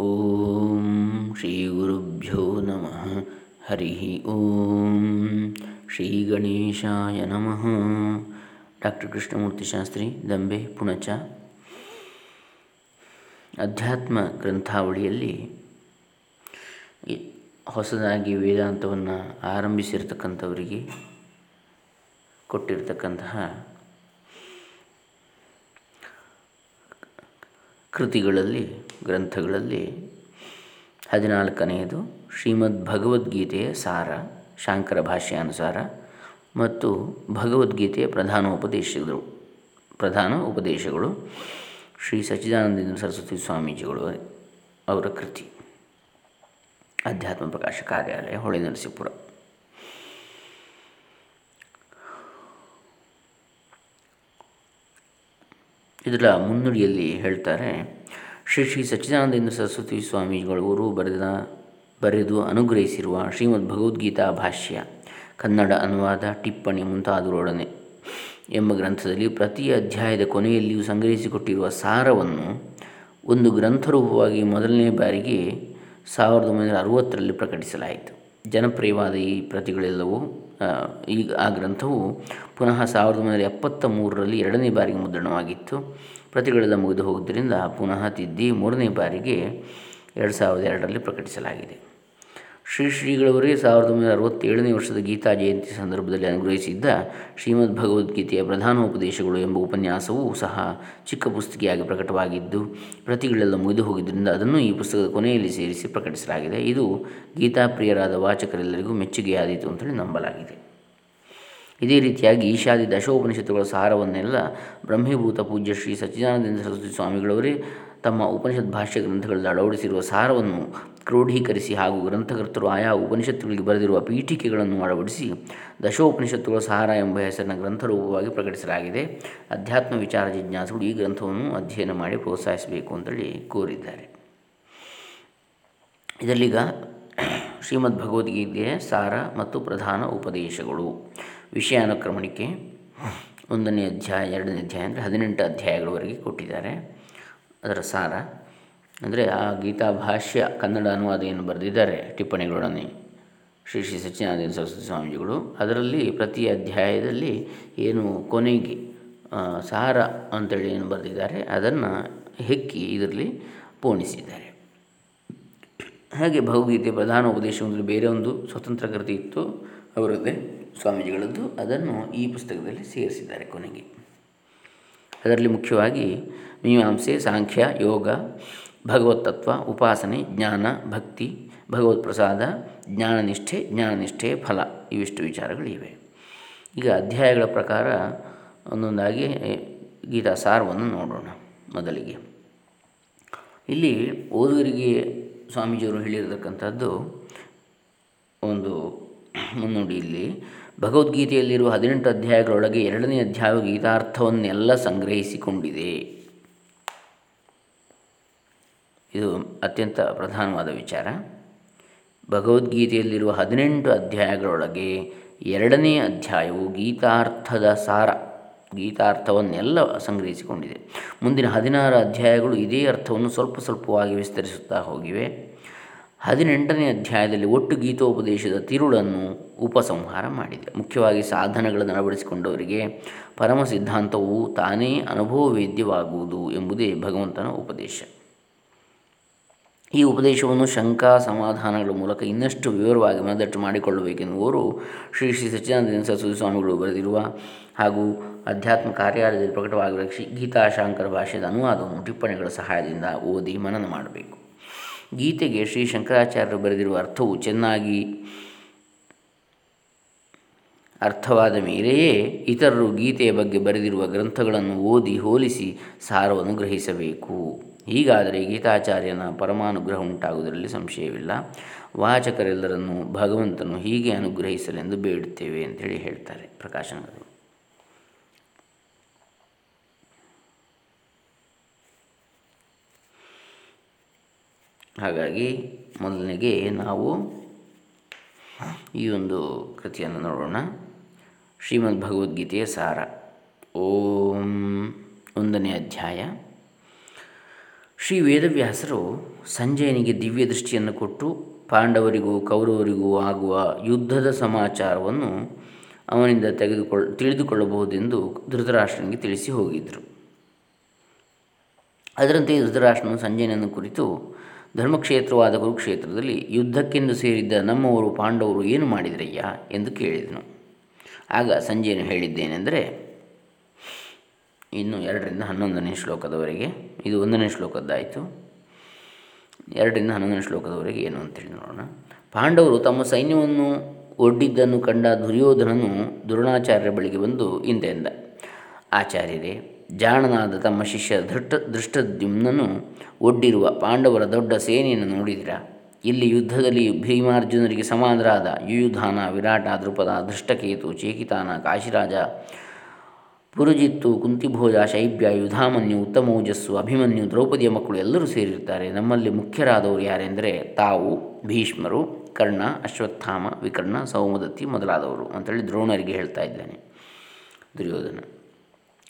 ಓಂ ಶ್ರೀ ಗುರುಭ್ಯೋ ನಮಃ. ಹರಿ ಓಂ ಶ್ರೀ ಗಣೇಶಾಯ ನಮಃ. ಡಾಕ್ಟರ್ ಕೃಷ್ಣಮೂರ್ತಿ ಶಾಸ್ತ್ರಿ, ದಂಬೆ, ಪುಣಚ. ಅಧ್ಯಾತ್ಮ ಗ್ರಂಥಾವಳಿಯಲ್ಲಿ ಹೊಸದಾಗಿ ವೇದಾಂತವನ್ನು ಆರಂಭಿಸಿರ್ತಕ್ಕಂಥವರಿಗೆ ಕೊಟ್ಟಿರ್ತಕ್ಕಂತಹ ಕೃತಿಗಳಲ್ಲಿ, ಗ್ರಂಥಗಳಲ್ಲಿ. ಹದಿನಾಲ್ಕನೆಯದು ಶ್ರೀಮದ್ ಭಗವದ್ಗೀತೆಯ ಸಾರ, ಶಾಂಕರ ಭಾಷ್ಯಾನುಸಾರ ಮತ್ತು ಭಗವದ್ಗೀತೆಯ ಪ್ರಧಾನ ಉಪದೇಶಗಳು ಪ್ರಧಾನ ಉಪದೇಶಗಳು ಶ್ರೀ ಸಚ್ಚಿದಾನಂದ ಸರಸ್ವತಿ ಸ್ವಾಮೀಜಿಗಳು ಅವರ ಕೃತಿ. ಅಧ್ಯಾತ್ಮ ಪ್ರಕಾಶ ಕಾರ್ಯಾಲಯ ಹೊಳೆ ನರಸೀಪುರ ಇದರ ಮುನ್ನುಡಿಯಲ್ಲಿ ಹೇಳ್ತಾರೆ, ಶ್ರೀ ಶ್ರೀ ಸಚ್ಚಿದಾನಂದೇಂದ್ರ ಸರಸ್ವತಿ ಸ್ವಾಮಿಗಳವರು ಬರೆದ, ಬರೆದು ಅನುಗ್ರಹಿಸಿರುವ ಶ್ರೀಮದ್ ಭಗವದ್ಗೀತಾ ಭಾಷ್ಯ, ಕನ್ನಡ ಅನುವಾದ ಟಿಪ್ಪಣಿ ಮುಂತಾದರೊಡನೆ ಎಂಬ ಗ್ರಂಥದಲ್ಲಿ ಪ್ರತಿ ಅಧ್ಯಾಯದ ಕೊನೆಯಲ್ಲಿಯೂ ಸಂಗ್ರಹಿಸಿಕೊಟ್ಟಿರುವ ಸಾರವನ್ನು ಒಂದು ಗ್ರಂಥರೂಪವಾಗಿ ಮೊದಲನೇ ಬಾರಿಗೆ ಸಾವಿರದ ಒಂಬೈನೂರ ಅರುವತ್ತರಲ್ಲಿ ಪ್ರಕಟಿಸಲಾಯಿತು. ಜನಪ್ರಿಯವಾದ ಈ ಪ್ರತಿಗಳೆಲ್ಲವೂ ಈಗ ಆ ಗ್ರಂಥವು ಪುನಃ ಸಾವಿರದ ಒಂಬೈನೂರ ಎಪ್ಪತ್ತ ಮೂರರಲ್ಲಿ ಎರಡನೇ ಬಾರಿಗೆ ಮುದ್ರಣವಾಗಿತ್ತು. ಪ್ರತಿಗಳೆಲ್ಲ ಮುಗಿದು ಹೋಗುವುದರಿಂದ ಪುನಃ ತಿದ್ದಿ ಮೂರನೇ ಬಾರಿಗೆ ಎರಡು ಸಾವಿರದ ಎರಡರಲ್ಲಿ ಪ್ರಕಟಿಸಲಾಗಿದೆ. ಶ್ರೀ ಶ್ರೀಗಳವರೇ ಸಾವಿರದ ಒಂಬೈನೂರ ಅರವತ್ತೇಳನೇ ವರ್ಷದ ಗೀತಾ ಜಯಂತಿ ಸಂದರ್ಭದಲ್ಲಿ ಅನುಗ್ರಹಿಸಿದ್ದ ಶ್ರೀಮದ್ ಭಗವದ್ಗೀತೆಯ ಪ್ರಧಾನ ಉಪದೇಶಗಳು ಎಂಬ ಉಪನ್ಯಾಸವೂ ಸಹ ಚಿಕ್ಕ ಪುಸ್ತಕಿಯಾಗಿ ಪ್ರಕಟವಾಗಿದ್ದು, ಪ್ರತಿಗಳೆಲ್ಲ ಮುಗಿದು ಹೋಗಿದ್ದರಿಂದ ಅದನ್ನು ಈ ಪುಸ್ತಕದ ಕೊನೆಯಲ್ಲಿ ಸೇರಿಸಿ ಪ್ರಕಟಿಸಲಾಗಿದೆ. ಇದು ಗೀತಾ ಪ್ರಿಯರಾದ ವಾಚಕರೆಲ್ಲರಿಗೂ ಮೆಚ್ಚುಗೆಯಾದೀತು ಅಂತೇಳಿ ನಂಬಲಾಗಿದೆ. ಇದೇ ರೀತಿಯಾಗಿ ಈಶಾದಿ ದಶೋಪನಿಷತ್ತುಗಳ ಸಾರವನ್ನೆಲ್ಲ ಬ್ರಹ್ಮೀಭೂತ ಪೂಜ್ಯ ಶ್ರೀ ಸಚ್ಚಿದಾನಂದ ಸರಸ್ವತಿ ಸ್ವಾಮಿಗಳವರೇ ತಮ್ಮ ಉಪನಿಷತ್ ಭಾಷ್ಯ ಗ್ರಂಥಗಳಲ್ಲಿ ಅಳವಡಿಸಿರುವ ಸಾರವನ್ನು ಕ್ರೋಢೀಕರಿಸಿ ಹಾಗೂ ಗ್ರಂಥಕರ್ತರು ಆಯಾ ಉಪನಿಷತ್ತುಗಳಿಗೆ ಬರೆದಿರುವ ಪೀಠಿಕೆಗಳನ್ನು ಅಳವಡಿಸಿ ದಶೋಪನಿಷತ್ತುಗಳ ಸಾರ ಎಂಬ ಹೆಸರಿನ ಗ್ರಂಥರೂಪವಾಗಿ ಪ್ರಕಟಿಸಲಾಗಿದೆ. ಅಧ್ಯಾತ್ಮ ವಿಚಾರ ಜಿಜ್ಞಾಸುಗಳು ಈ ಗ್ರಂಥವನ್ನು ಅಧ್ಯಯನ ಮಾಡಿ ಪ್ರೋತ್ಸಾಹಿಸಬೇಕು ಅಂತೇಳಿ ಕೋರಿದ್ದಾರೆ. ಇದರಲ್ಲೀಗ ಶ್ರೀಮದ್ ಭಗವದ್ಗೀತೆಯ ಸಾರ ಮತ್ತು ಪ್ರಧಾನ ಉಪದೇಶಗಳು. ವಿಷಯ ಅನುಕ್ರಮಣಿಕೆ ಒಂದನೇ ಅಧ್ಯಾಯ, ಎರಡನೇ ಅಧ್ಯಾಯ ಅಂದರೆ ಹದಿನೆಂಟು ಅಧ್ಯಾಯಗಳವರೆಗೆ ಕೊಟ್ಟಿದ್ದಾರೆ. ಅದರ ಸಾರ. ಅಂದರೆ ಆ ಗೀತಾ ಭಾಷ್ಯ ಕನ್ನಡ ಅನುವಾದ ಏನು ಬರೆದಿದ್ದಾರೆ ಟಿಪ್ಪಣಿಗಳೊಡನೆ. ಶ್ರೀ ಶ್ರೀ ಸತ್ಯನಾರಾಯಣ ಸರಸ್ವತಿ ಸ್ವಾಮೀಜಿಗಳು. ಅದರಲ್ಲಿ ಪ್ರತಿ ಅಧ್ಯಾಯದಲ್ಲಿ ಏನು ಕೊನೆಗೆ ಸಾರ ಅಂತೇಳಿ ಏನು ಬರೆದಿದ್ದಾರೆ, ಅದನ್ನು ಹೆಕ್ಕಿ ಇದರಲ್ಲಿ ಪೋಣಿಸಿದ್ದಾರೆ. ಹಾಗೆ ಭಗವದ್ಗೀತೆ ಪ್ರಧಾನ ಉಪದೇಶ ಅಂದರೆ ಬೇರೆ ಒಂದು ಸ್ವತಂತ್ರ ಕೃತಿ ಇತ್ತು, ಅವರದ್ದೇ ಸ್ವಾಮೀಜಿಗಳದ್ದು. ಅದನ್ನು ಈ ಪುಸ್ತಕದಲ್ಲಿ ಸೇರಿಸಿದ್ದಾರೆ ಕೊನೆಗೆ. ಅದರಲ್ಲಿ ಮುಖ್ಯವಾಗಿ ಮೀಮಾಂಸೆ, ಸಾಂಖ್ಯ, ಯೋಗ ಭಗವತ್ತತ್ವ ಉಪಾಸನೆ, ಜ್ಞಾನ, ಭಕ್ತಿ, ಭಗವತ್ ಪ್ರಸಾದ, ಜ್ಞಾನನಿಷ್ಠೆ ಜ್ಞಾನನಿಷ್ಠೆ, ಫಲ ಇವಿಷ್ಟು ವಿಚಾರಗಳಿವೆ. ಈಗ ಅಧ್ಯಾಯಗಳ ಪ್ರಕಾರ ಒಂದೊಂದಾಗಿ ಗೀತಾ ಸಾರವನ್ನು ನೋಡೋಣ ಮೊದಲಿಗೆ. ಇಲ್ಲಿ ಓದುಗರಿಗೆ ಸ್ವಾಮೀಜಿಯವರು ಹೇಳಿರತಕ್ಕಂಥದ್ದು ಒಂದು ಮುನ್ನುಡಿಯಲ್ಲಿ ಭಗವದ್ಗೀತೆಯಲ್ಲಿರುವ ಹದಿನೆಂಟು ಅಧ್ಯಾಯಗಳೊಳಗೆ ಎರಡನೇ ಅಧ್ಯಾಯ ಗೀತಾರ್ಥವನ್ನೆಲ್ಲ ಸಂಗ್ರಹಿಸಿಕೊಂಡಿದೆ. ಇದು ಅತ್ಯಂತ ಪ್ರಧಾನವಾದ ವಿಚಾರ. ಭಗವದ್ಗೀತೆಯಲ್ಲಿರುವ ಹದಿನೆಂಟು ಅಧ್ಯಾಯಗಳೊಳಗೆ ಎರಡನೇ ಅಧ್ಯಾಯವು ಗೀತಾರ್ಥದ ಸಾರ, ಗೀತಾರ್ಥವನ್ನೆಲ್ಲ ಸಂಗ್ರಹಿಸಿಕೊಂಡಿದೆ. ಮುಂದಿನ ಹದಿನಾರು ಅಧ್ಯಾಯಗಳು ಇದೇ ಅರ್ಥವನ್ನು ಸ್ವಲ್ಪ ಸ್ವಲ್ಪವಾಗಿ ವಿಸ್ತರಿಸುತ್ತಾ ಹೋಗಿವೆ. ಹದಿನೆಂಟನೇ ಅಧ್ಯಾಯದಲ್ಲಿ ಒಟ್ಟು ಗೀತೋಪದೇಶದ ತಿರುಳನ್ನು ಉಪಸಂಹಾರ ಮಾಡಿದೆ. ಮುಖ್ಯವಾಗಿ ಸಾಧನಗಳನ್ನು ಅಳವಡಿಸಿಕೊಂಡವರಿಗೆ ಪರಮ ಸಿದ್ಧಾಂತವು ತಾನೇ ಅನುಭವವೇದ್ಯವಾಗುವುದು ಎಂಬುದೇ ಭಗವಂತನ ಉಪದೇಶ. ಈ ಉಪದೇಶವನ್ನು ಶಂಕಾ ಸಮಾಧಾನಗಳ ಮೂಲಕ ಇನ್ನಷ್ಟು ವಿವರವಾಗಿ ಮನದಟ್ಟು ಮಾಡಿಕೊಳ್ಳಬೇಕೆನ್ನುವರು ಶ್ರೀ ಶ್ರೀ ಸಚ್ಚಿದಾನಂದ ಸರಸ್ವತಿ ಸ್ವಾಮಿಗಳು ಬರೆದಿರುವ ಹಾಗೂ ಅಧ್ಯಾತ್ಮ ಕಾರ್ಯಾಲಯದಲ್ಲಿ ಪ್ರಕಟವಾಗಿರುವ ಗೀತಾಶಾಂಕರ ಭಾಷೆಯ ಅನುವಾದವನ್ನು ಟಿಪ್ಪಣಿಗಳ ಸಹಾಯದಿಂದ ಓದಿ ಮನನ ಮಾಡಬೇಕು. ಗೀತೆಗೆ ಶ್ರೀ ಶಂಕರಾಚಾರ್ಯರು ಬರೆದಿರುವ ಅರ್ಥವು ಚೆನ್ನಾಗಿ ಅರ್ಥವಾದ ಮೇಲೆಯೇ ಇತರರು ಗೀತೆಯ ಬಗ್ಗೆ ಬರೆದಿರುವ ಗ್ರಂಥಗಳನ್ನು ಓದಿ ಹೋಲಿಸಿ ಸಾರವನ್ನು ಗ್ರಹಿಸಬೇಕು. ಹೀಗಾದರೆ ಗೀತಾಚಾರ್ಯನ ಪರಮಾನುಗ್ರಹ ಉಂಟಾಗುವುದರಲ್ಲಿ ಸಂಶಯವಿಲ್ಲ. ವಾಚಕರೆಲ್ಲರನ್ನು ಭಗವಂತನು ಹೀಗೆ ಅನುಗ್ರಹಿಸಲೆಂದು ಬೇಡುತ್ತೇವೆ ಅಂತೇಳಿ ಹೇಳ್ತಾರೆ ಪ್ರಕಾಶನಗಳು ಹಾಗಾಗಿ ಮೊದಲನೆಗೆ ನಾವು ಈ ಒಂದು ಕೃತಿಯನ್ನು ನೋಡೋಣ. ಶ್ರೀಮದ್ ಭಗವದ್ಗೀತೆಯ ಸಾರ. ಓಂ ಒಂದನೇ ಅಧ್ಯಾಯ. ಶ್ರೀ ವೇದವ್ಯಾಸರು ಸಂಜಯನಿಗೆ ದಿವ್ಯ ದೃಷ್ಟಿಯನ್ನು ಕೊಟ್ಟು ಪಾಂಡವರಿಗೂ ಕೌರವರಿಗೂ ಆಗುವ ಯುದ್ಧದ ಸಮಾಚಾರವನ್ನು ಅವನಿಂದ ತೆಗೆದುಕೊಳ್, ತಿಳಿದುಕೊಳ್ಳಬಹುದೆಂದು ಧೃತರಾಷ್ಟ್ರನಿಗೆ ತಿಳಿಸಿ ಹೋಗಿದ್ದರು ಅದರಂತೆ ಧೃತರಾಷ್ಟ್ರನು ಸಂಜಯನನ್ನು ಕುರಿತು ಧರ್ಮಕ್ಷೇತ್ರವಾದ ಕುರುಕ್ಷೇತ್ರದಲ್ಲಿ ಯುದ್ಧಕ್ಕೆಂದು ಸೇರಿದ್ದ ನಮ್ಮವರು ಪಾಂಡವರು ಏನು ಮಾಡಿದರಯ್ಯ ಎಂದು ಕೇಳಿದನು. ಆಗ ಸಂಜಯನು ಹೇಳಿದ್ದೇನೆಂದರೆ ಇನ್ನು ಎರಡರಿಂದ ಹನ್ನೊಂದನೇ ಶ್ಲೋಕದವರೆಗೆ, ಇದು ಒಂದನೇ ಶ್ಲೋಕದ್ದಾಯಿತು. ಎರಡರಿಂದ ಹನ್ನೊಂದನೇ ಶ್ಲೋಕದವರೆಗೆ ಏನು ಅಂತೇಳಿ ನೋಡೋಣ. ಪಾಂಡವರು ತಮ್ಮ ಸೈನ್ಯವನ್ನು ಒಡ್ಡಿದ್ದನ್ನು ಕಂಡ ದುರ್ಯೋಧನನು ದ್ರೋಣಾಚಾರ್ಯರ ಬಳಿಗೆ ಬಂದು ಇಂತೆಂದ. ಆಚಾರ್ಯರೇ, ಜಾಣನಾದ ತಮ್ಮ ಶಿಷ್ಯ ದೃಷ್ಟ ದೃಷ್ಟದ್ಯುಮ್ನನು ಒಡ್ಡಿರುವ ಪಾಂಡವರ ದೊಡ್ಡ ಸೇನೆಯನ್ನು ನೋಡಿದಿರ? ಇಲ್ಲಿ ಯುದ್ಧದಲ್ಲಿ ಭೀಮಾರ್ಜುನರಿಗೆ ಸಮಾನರಾದ ಯುಯುಧಾನ, ವಿರಾಟ ದೃಪದ ದೃಷ್ಟಕೇತು ಚೇಕಿತಾನ, ಕಾಶಿರಾಜ ಪುರುಜಿತ್ತು ಕುಂತಿಭೋಜ ಶೈಬ್ಯ ಯುಧಾಮನ್ಯು ಉತ್ತಮೋಜಸ್ಸು ಅಭಿಮನ್ಯು ದ್ರೌಪದಿಯ ಮಕ್ಕಳು ಎಲ್ಲರೂ ಸೇರಿರ್ತಾರೆ ನಮ್ಮಲ್ಲಿ ಮುಖ್ಯರಾದವರು ಯಾರೆಂದರೆ ತಾವು, ಭೀಷ್ಮರು, ಕರ್ಣ, ಅಶ್ವತ್ಥಾಮ, ವಿಕರ್ಣ, ಸೌಮದತ್ತಿ ಮೊದಲಾದವರು ಅಂತೇಳಿ ದ್ರೋಣರಿಗೆ ಹೇಳ್ತಾ ಇದ್ದಾನೆ ದುರ್ಯೋಧನ.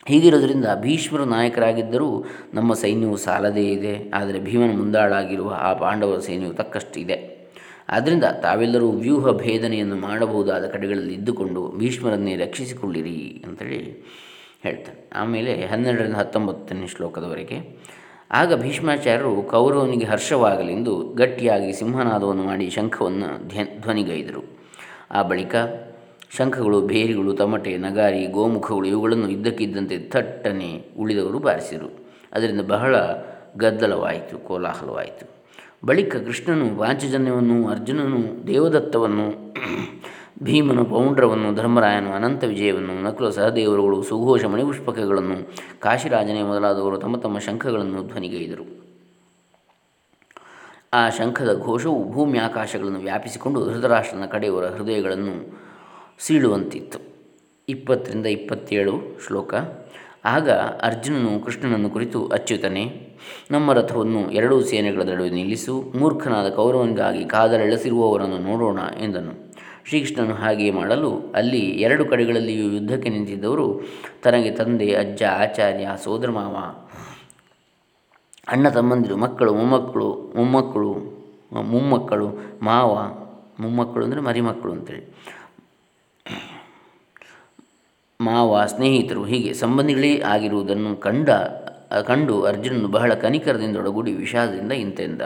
ಹೀಗಿರೋದರಿಂದ ಭೀಷ್ಮರು ನಾಯಕರಾಗಿದ್ದರೂ ನಮ್ಮ ಸೈನ್ಯವು ಸಾಲದೇ ಇದೆ, ಆದರೆ ಭೀಮನ ಮುಂದಾಳಾಗಿರುವ ಆ ಪಾಂಡವರ ಸೈನ್ಯವು ತಕ್ಕಷ್ಟಿದೆ. ಆದ್ದರಿಂದ ತಾವೆಲ್ಲರೂ ವ್ಯೂಹ ಭೇದನೆಯನ್ನು ಮಾಡಬಹುದಾದ ಕಡೆಗಳಲ್ಲಿ ಇದ್ದುಕೊಂಡು ಭೀಷ್ಮರನ್ನೇ ರಕ್ಷಿಸಿಕೊಳ್ಳಿರಿ ಅಂತೇಳಿ ಹೇಳ್ತಾರೆ ಆಮೇಲೆ ಹನ್ನೆರಡರಿಂದ ಹತ್ತೊಂಬತ್ತನೇ ಶ್ಲೋಕದವರೆಗೆ, ಆಗ ಭೀಷ್ಮಾಚಾರ್ಯರು ಕೌರವನಿಗೆ ಹರ್ಷವಾಗಲೆಂದು ಗಟ್ಟಿಯಾಗಿ ಸಿಂಹನಾದವನ್ನು ಮಾಡಿ ಶಂಖವನ್ನು ಧ್ವನಿಗೈದರು. ಆ ಬಳಿಕ ಶಂಖಗಳು, ಬೇರಿಗಳು, ತಮಟೆ, ನಗಾರಿ, ಗೋಮುಖಗಳು ಇವುಗಳನ್ನು ಇದ್ದಕ್ಕಿದ್ದಂತೆ ಥಟ್ಟನೆ ಉಳಿದವರು ಬಾರಿಸಿದರು. ಅದರಿಂದ ಬಹಳ ಗದ್ದಲವಾಯಿತು, ಕೋಲಾಹಲವಾಯಿತು. ಬಳಿಕ ಕೃಷ್ಣನು ಪಾಂಚಜನ್ಯವನ್ನು ಅರ್ಜುನನು, ದೇವದತ್ತವನ್ನು ಭೀಮನು ಪೌಂಡ್ರವನ್ನು, ಧರ್ಮರಾಯನು ಅನಂತ ವಿಜಯವನ್ನು, ನಕುಲ ಸಹದೇವರುಗಳು, ಸುಘೋಷ ಮಣಿಪುಷ್ಪಕಗಳನ್ನು, ಕಾಶಿರಾಜನೇ ಮೊದಲಾದವರು ತಮ್ಮ ತಮ್ಮ ಶಂಖಗಳನ್ನು ಧ್ವನಿಗೈದರು. ಆ ಶಂಖದ ಘೋಷವು ಭೂಮಿ ಆಕಾಶಗಳನ್ನು ವ್ಯಾಪಿಸಿಕೊಂಡು ಧೃತರಾಷ್ಟ್ರನ ಕಡೆಯವರ ಹೃದಯಗಳನ್ನು ಸೀಳುವಂತಿತ್ತು. ಇಪ್ಪತ್ತರಿಂದ ಇಪ್ಪತ್ತೇಳು ಶ್ಲೋಕ. ಆಗ ಅರ್ಜುನನು ಕೃಷ್ಣನನ್ನು ಕುರಿತು ಅಚ್ಯುತನೆ, ನಮ್ಮ ರಥವನ್ನು ಎರಡೂ ಸೇನೆಗಳ ನಡುವೆ ನಿಲ್ಲಿಸು, ಮೂರ್ಖನಾದ ಕೌರವನಿಗಾಗಿ ಕಾದರೆಳೆಸಿರುವವರನ್ನು ನೋಡೋಣ ಎಂದನು. ಶ್ರೀಕೃಷ್ಣನು ಹಾಗೆಯೇ ಮಾಡಲು ಅಲ್ಲಿ ಎರಡು ಕಡೆಗಳಲ್ಲಿಯೂ ಯುದ್ಧಕ್ಕೆ ನಿಂತಿದ್ದವರು, ತನಗೆ ತಂದೆ, ಅಜ್ಜ, ಆಚಾರ್ಯ, ಸೋದರ ಮಾವ, ಅಣ್ಣ ತಮ್ಮಂದಿರು, ಮಕ್ಕಳು, ಮೊಮ್ಮಕ್ಕಳು ಮೊಮ್ಮಕ್ಕಳು ಮೊಮ್ಮಕ್ಕಳು, ಮಾವ, ಮೊಮ್ಮಕ್ಕಳು ಅಂದರೆ ಮರಿಮಕ್ಕಳು ಅಂತೇಳಿ. ಮಾವ, ಸ್ನೇಹಿತರು ಹೀಗೆ ಸಂಬಂಧಿಗಳೇ ಆಗಿರುವುದನ್ನು ಕಂಡ, ಕಂಡು ಅರ್ಜುನನು ಬಹಳ ಕನಿಕರದಿಂದೊಡಗೂಡಿ ವಿಷಾದದಿಂದ ಇಂತೆಂದ.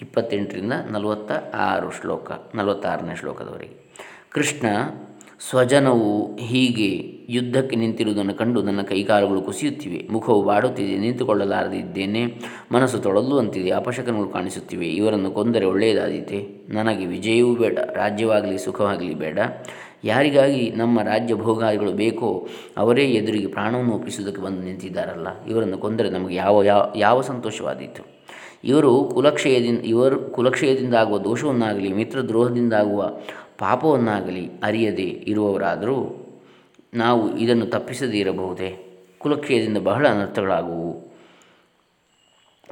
ಇಪ್ಪತ್ತೆಂಟರಿಂದ ನಲವತ್ತ ಆರು ಶ್ಲೋಕ, ನಲವತ್ತಾರನೇ ಶ್ಲೋಕದವರೆಗೆ. ಕೃಷ್ಣ, ಸ್ವಜನವು ಹೀಗೆ ಯುದ್ಧಕ್ಕೆ ನಿಂತಿರುವುದನ್ನು ಕಂಡು ನನ್ನ ಕೈಕಾಲುಗಳು ಕುಸಿಯುತ್ತಿವೆ. ಮುಖವು ಬಾಡುತ್ತಿದೆ, ನಿಂತುಕೊಳ್ಳಲಾರದಿದ್ದೇನೆ, ಮನಸ್ಸು ತೊಳಲುವಂತಿದೆ ಅಪಶಕನಗಳು ಕಾಣಿಸುತ್ತಿವೆ. ಇವರನ್ನು ಕೊಂದರೆ ಒಳ್ಳೆಯದಾದೀತೆ. ನನಗೆ ವಿಜಯವೂ ಬೇಡ, ರಾಜ್ಯವಾಗಲಿ ಸುಖವಾಗಲಿ ಬೇಡ. ಯಾರಿಗಾಗಿ ನಮ್ಮ ರಾಜ್ಯ ಭೋಗಾದಿಗಳು ಬೇಕೋ, ಅವರೇ ಎದುರಿಗೆ ಪ್ರಾಣವನ್ನು ಒಪ್ಪಿಸುವುದಕ್ಕೆ ಬಂದು ನಿಂತಿದ್ದಾರಲ್ಲ. ಇವರನ್ನು ಕೊಂದರೆ ನಮಗೆ ಯಾವ ಯಾವ ಯಾವ ಸಂತೋಷವಾದೀತು? ಇವರು ಕುಲಕ್ಷಯದಿಂದ, ಇವರು ಕುಲಕ್ಷಯದಿಂದಾಗುವ ದೋಷವನ್ನಾಗಲಿ, ಮಿತ್ರದ್ರೋಹದಿಂದಾಗುವ ಪಾಪವನ್ನಾಗಲಿ ಅರಿಯದೆ ಇರುವವರಾದರೂ ನಾವು ಇದನ್ನು ತಪ್ಪಿಸದೇ ಇರಬಹುದೇ? ಕುಲಕ್ಷಯದಿಂದ ಬಹಳ ಅನರ್ಥಗಳಾಗುವು.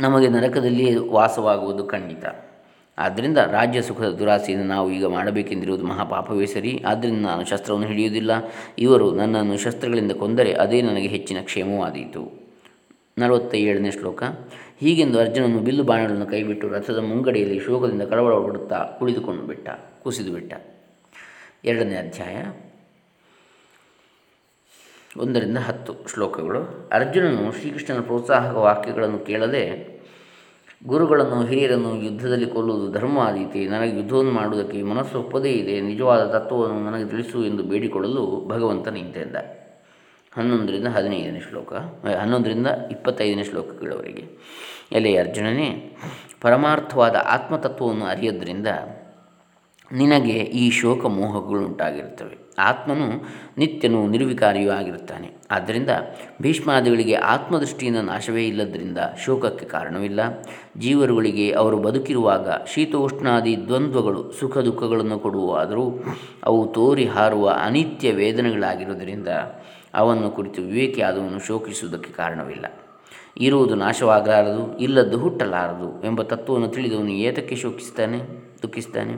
ನಮಗೆ ನರಕದಲ್ಲಿ ವಾಸವಾಗುವುದು ಖಂಡಿತ. ಆದ್ದರಿಂದ ರಾಜ್ಯ ಸುಖದ ದುರಾಸೆಯನ್ನು ನಾವು ಈಗ ಮಾಡಬೇಕೆಂದಿರುವುದು ಮಹಾಪಾಪವೇ ಸರಿ. ಆದ್ದರಿಂದ ನಾನು ಶಸ್ತ್ರವನ್ನು ಹಿಡಿಯುವುದಿಲ್ಲ. ಇವರು ನನ್ನನ್ನು ಶಸ್ತ್ರಗಳಿಂದ ಕೊಂದರೆ ಅದೇ ನನಗೆ ಹೆಚ್ಚಿನ ಕ್ಷೇಮವಾದೀತು. ನಲವತ್ತ ಏಳನೇ ಶ್ಲೋಕ. ಹೀಗೆಂದು ಅರ್ಜುನನು ಬಿಲ್ಲು ಬಾಣಗಳನ್ನು ಕೈಬಿಟ್ಟು ರಥದ ಮುಂಗಡೆಯಲ್ಲಿ ಶೋಕದಿಂದ ಕಳವಳಪಡುತ್ತಾ ಕುಳಿತುಕೊಂಡು ಬಿಟ್ಟ, ಕುಸಿದು ಬಿಟ್ಟ. ಎರಡನೇ ಅಧ್ಯಾಯ ಒಂದರಿಂದ ಹತ್ತು ಶ್ಲೋಕಗಳು. ಅರ್ಜುನನು ಶ್ರೀಕೃಷ್ಣನ ಪ್ರೋತ್ಸಾಹಕ ವಾಕ್ಯಗಳನ್ನು ಕೇಳದೆ, ಗುರುಗಳನ್ನು, ಹಿರಿಯರನ್ನು ಯುದ್ಧದಲ್ಲಿ ಕೊಲ್ಲುವುದು ಧರ್ಮವಾದೀತೆ ನನಗೆ ಯುದ್ಧವನ್ನು ಮಾಡುವುದಕ್ಕೆ ಮನಸ್ಸು ಒಪ್ಪದೇ ಇದೆ, ನಿಜವಾದ ತತ್ವವನ್ನು ನನಗೆ ತಿಳಿಸು ಎಂದು ಬೇಡಿಕೊಳ್ಳಲು ಭಗವಂತ ನಿಂತೆಂದ. ಹನ್ನೊಂದರಿಂದ ಹದಿನೈದನೇ ಶ್ಲೋಕ ಹನ್ನೊಂದರಿಂದ ಇಪ್ಪತ್ತೈದನೇ ಶ್ಲೋಕಗಳವರೆಗೆ. ಎಲೆ ಅರ್ಜುನನೇ, ಪರಮಾರ್ಥವಾದ ಆತ್ಮತತ್ವವನ್ನು ಅರಿಯೋದ್ರಿಂದ ನಿನಗೆ ಈ ಶೋಕ ಮೋಹಗಳು ಉಂಟಾಗಿರುತ್ತವೆ ಆತ್ಮನು ನಿತ್ಯನು ನಿರ್ವಿಕಾರಿಯೂ ಆಗಿರುತ್ತಾನೆ. ಆದ್ದರಿಂದ ಭೀಷ್ಮಾದಿಗಳಿಗೆ ಆತ್ಮದೃಷ್ಟಿಯಿಂದ ನಾಶವೇ ಇಲ್ಲದರಿಂದ ಶೋಕಕ್ಕೆ ಕಾರಣವಿಲ್ಲ. ಜೀವರುಗಳಿಗೆ ಅವರು ಬದುಕಿರುವಾಗ ಶೀತೋಷ್ಣಾದಿ ದ್ವಂದ್ವಗಳು ಸುಖ ದುಃಖಗಳನ್ನು ಕೊಡುವಾದರೂ ಅವು ತೋರಿ ಹಾರುವ ಅನಿತ್ಯ ವೇದನೆಗಳಾಗಿರುವುದರಿಂದ ಅವನ್ನು ಕುರಿತು ವಿವೇಕಿಯಾದವನು ಶೋಕಿಸುವುದಕ್ಕೆ ಕಾರಣವಿಲ್ಲ. ಇರುವುದು ನಾಶವಾಗಲಾರದು, ಇಲ್ಲದ್ದು ಹುಟ್ಟಲಾರದು ಎಂಬ ತತ್ವವನ್ನು ತಿಳಿದವನು ಏತಕ್ಕೆ ಶೋಕಿಸ್ತಾನೆ, ದುಃಖಿಸ್ತಾನೆ?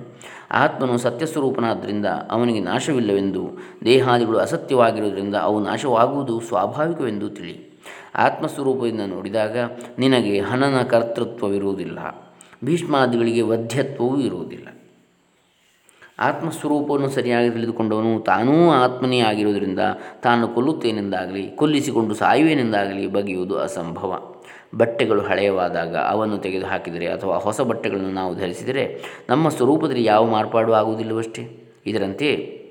ಆತ್ಮನು ಸತ್ಯಸ್ವರೂಪನಾದ್ದರಿಂದ ಅವನಿಗೆ ನಾಶವಿಲ್ಲವೆಂದು, ದೇಹಾದಿಗಳು ಅಸತ್ಯವಾಗಿರುವುದರಿಂದ ಅವು ನಾಶವಾಗುವುದು ಸ್ವಾಭಾವಿಕವೆಂದು ತಿಳಿ. ಆತ್ಮಸ್ವರೂಪದಿಂದ ನೋಡಿದಾಗ ನಿನಗೆ ಹನನ ಕರ್ತೃತ್ವವಿರುವುದಿಲ್ಲ, ಭೀಷ್ಮಾದಿಗಳಿಗೆ ವಧ್ಯತ್ವವೂ ಇರುವುದಿಲ್ಲ. ಆತ್ಮಸ್ವರೂಪವನ್ನು ಸರಿಯಾಗಿ ತಿಳಿದುಕೊಂಡವನು ತಾನೂ ಆತ್ಮನೇ ಆಗಿರುವುದರಿಂದ ತಾನು ಕೊಲ್ಲುತ್ತೇನೆಂದಾಗಲಿ, ಕೊಲ್ಲಿಸಿಕೊಂಡು ಸಾಯುವೇನೆಂದಾಗಲಿ ಬಗೆಯುವುದು ಅಸಂಭವ. ಬಟ್ಟೆಗಳು ಹಳೆಯವಾದಾಗ ಅವನ್ನು ತೆಗೆದು ಹಾಕಿದರೆ ಅಥವಾ ಹೊಸ ಬಟ್ಟೆಗಳನ್ನು ನಾವು ಧರಿಸಿದರೆ ನಮ್ಮ ಸ್ವರೂಪದಲ್ಲಿ ಯಾವ ಮಾರ್ಪಾಡು ಆಗುವುದಿಲ್ಲವಷ್ಟೇ? ಇದರಂತೆ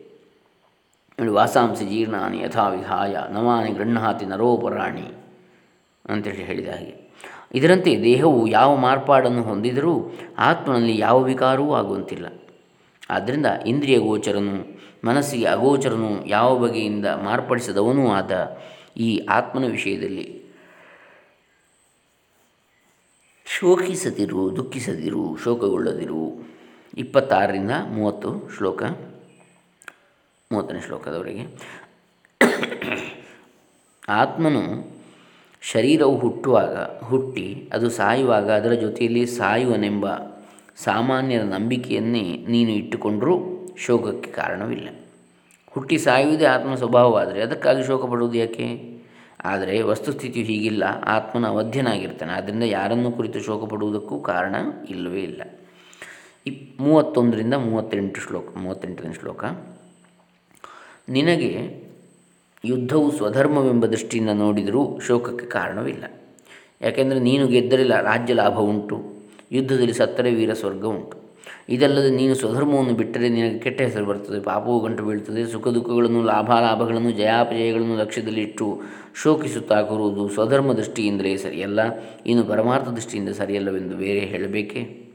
ವಾಸಾಂಸಿ ಜೀರ್ಣಾನಿ ಯಥಾ ವಿಹಾಯ ನವಾನಿ ಗೃಹ್ಣಾತಿ ನರೋಪರಾಣಿ ಅಂತೇಳಿ ಹೇಳಿದ ಹಾಗೆ. ಇದರಂತೆ ದೇಹವು ಯಾವ ಮಾರ್ಪಾಡನ್ನು ಹೊಂದಿದರೂ ಆತ್ಮನಲ್ಲಿ ಯಾವ ವಿಕಾರವೂ ಆಗುವಂತಿಲ್ಲ. ಆದ್ದರಿಂದ ಇಂದ್ರಿಯ ಗೋಚರನು, ಮನಸ್ಸಿಗೆ ಅಗೋಚರನು, ಯಾವ ಬಗೆಯಿಂದ ಮಾರ್ಪಡಿಸದವನೂ ಆದ ಈ ಆತ್ಮನ ವಿಷಯದಲ್ಲಿ ಶೋಕಿಸದಿರು, ದುಃಖಿಸದಿರು, ಶೋಕಗೊಳ್ಳದಿರು. ಇಪ್ಪತ್ತಾರರಿಂದ ಮೂವತ್ತು ಶ್ಲೋಕ, ಮೂವತ್ತನೇ ಶ್ಲೋಕದವರೆಗೆ. ಆತ್ಮನು ಶರೀರವು ಹುಟ್ಟುವಾಗ, ಹುಟ್ಟಿ ಅದು ಸಾಯುವಾಗ ಅದರ ಜೊತೆಯಲ್ಲಿ ಸಾಯುವನೆಂಬ ಸಾಮಾನ್ಯರ ನಂಬಿಕೆಯನ್ನೇ ನೀನು ಇಟ್ಟುಕೊಂಡರೂ ಶೋಕಕ್ಕೆ ಕಾರಣವಿಲ್ಲ. ಹುಟ್ಟಿ ಸಾಯುವುದೇ ಆತ್ಮ ಸ್ವಭಾವವಾದರೆ ಅದಕ್ಕಾಗಿ ಶೋಕ ಪಡುವುದು ಯಾಕೆ? ಆದರೆ ವಸ್ತುಸ್ಥಿತಿಯು ಹೀಗಿಲ್ಲ. ಆತ್ಮನ ಅವಧ್ಯನಾಗಿರ್ತಾನೆ ಆದ್ದರಿಂದ ಯಾರನ್ನು ಕುರಿತು ಶೋಕ ಪಡುವುದಕ್ಕೂ ಕಾರಣ ಇಲ್ಲವೇ ಇಲ್ಲ. ಇಪ್ ಮೂವತ್ತೊಂದರಿಂದ ಮೂವತ್ತೆಂಟು ಶ್ಲೋಕ, ಮೂವತ್ತೆಂಟನೇ ಶ್ಲೋಕ. ನಿನಗೆ ಯುದ್ಧವು ಸ್ವಧರ್ಮವೆಂಬ ದೃಷ್ಟಿಯಿಂದ ನೋಡಿದರೂ ಶೋಕಕ್ಕೆ ಕಾರಣವಿಲ್ಲ. ಯಾಕೆಂದರೆ ನೀನು ಗೆದ್ದರೆ ರಾಜ್ಯ ಲಾಭ ಉಂಟು ಯುದ್ಧದಲ್ಲಿ ಸತ್ತರೆ ವೀರ ಸ್ವರ್ಗ ಉಂಟು. ಇದಲ್ಲದೆ ನೀನು ಸ್ವಧರ್ಮವನ್ನು ಬಿಟ್ಟರೆ ನಿನಗೆ ಕೆಟ್ಟ ಹೆಸರು ಬರ್ತದೆ. ಪಾಪವು ಗಂಟು ಬೀಳ್ತದೆ. ಸುಖ ದುಃಖಗಳನ್ನು, ಲಾಭಾಲಾಭಗಳನ್ನು, ಜಯಾಪಜಯಗಳನ್ನು ಲಕ್ಷ್ಯದಲ್ಲಿಟ್ಟು ಶೋಕಿಸುತ್ತಾ ಕೂರುವುದು ಸ್ವಧರ್ಮ ದೃಷ್ಟಿಯಿಂದಲೇ ಸರಿಯಲ್ಲ. ಇನ್ನು ಪರಮಾರ್ಥ ದೃಷ್ಟಿಯಿಂದ ಸರಿಯಲ್ಲವೆಂದು ಬೇರೆ ಹೇಳಬೇಕೆ?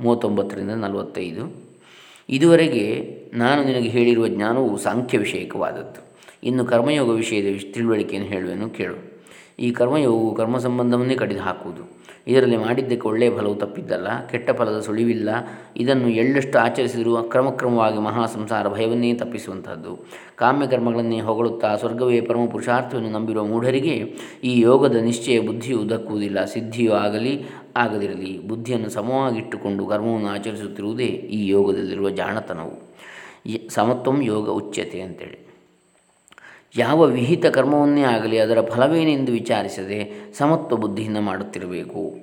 ಮೂವತ್ತೊಂಬತ್ತರಿಂದ ನಲವತ್ತೈದು. ಇದುವರೆಗೆ ನಾನು ನಿನಗೆ ಹೇಳಿರುವ ಜ್ಞಾನವು ಸಾಂಖ್ಯ ವಿಷಯಕವಾದದ್ದು ಇನ್ನು ಕರ್ಮಯೋಗ ವಿಷಯದ ತಿಳುವಳಿಕೆಯನ್ನು ಹೇಳುವೆನು, ಕೇಳು. ಈ ಕರ್ಮಯೋಗವು ಕರ್ಮ ಸಂಬಂಧವನ್ನೇ ಕಡಿದು ಹಾಕುವುದು. ಇದರಲ್ಲಿ ಮಾಡಿದ್ದಕ್ಕೆ ಒಳ್ಳೆಯ ಫಲವು ತಪ್ಪಿದ್ದಲ್ಲ, ಕೆಟ್ಟ ಫಲದ ಸುಳಿವಿಲ್ಲ, ಇದನ್ನು ಎಳ್ಳಷ್ಟು ಆಚರಿಸಿದರೂ ಅಕ್ರಮಕ್ರಮವಾಗಿ ಮಹಾ ಸಂಸಾರ ಭಯವನ್ನೇ ತಪ್ಪಿಸುವಂತಹದ್ದು. ಕಾಮ್ಯಕರ್ಮಗಳನ್ನೇ ಹೊಗಳುತ್ತಾ ಸ್ವರ್ಗವೇ ಪರಮ ಪುರುಷಾರ್ಥವನ್ನು ನಂಬಿರುವ ಮೂಢರಿಗೆ ಈ ಯೋಗದ ನಿಶ್ಚಯ ಬುದ್ಧಿಯು ದಕ್ಕುವುದಿಲ್ಲ, ಸಿದ್ಧಿಯೂ ಆಗಲಿ, ಆಗದಿರಲಿ. ಬುದ್ಧಿಯನ್ನು ಸಮವಾಗಿಟ್ಟುಕೊಂಡು ಕರ್ಮವನ್ನು ಆಚರಿಸುತ್ತಿರುವುದೇ ಈ ಯೋಗದಲ್ಲಿರುವ ಜಾಣತನವು. ಸಮತ್ವಂ ಯೋಗ ಉಚ್ಯತೆ ಅಂತೇಳಿ. ಯಾವ ವಿಹಿತ ಕರ್ಮವನ್ನೇ ಆಗಲಿ ಅದರ ಫಲವೇನೆಂದು ವಿಚಾರಿಸದೆ ಸಮತ್ವ ಬುದ್ಧಿಯಿಂದ ಮಾಡುತ್ತಿರಬೇಕು.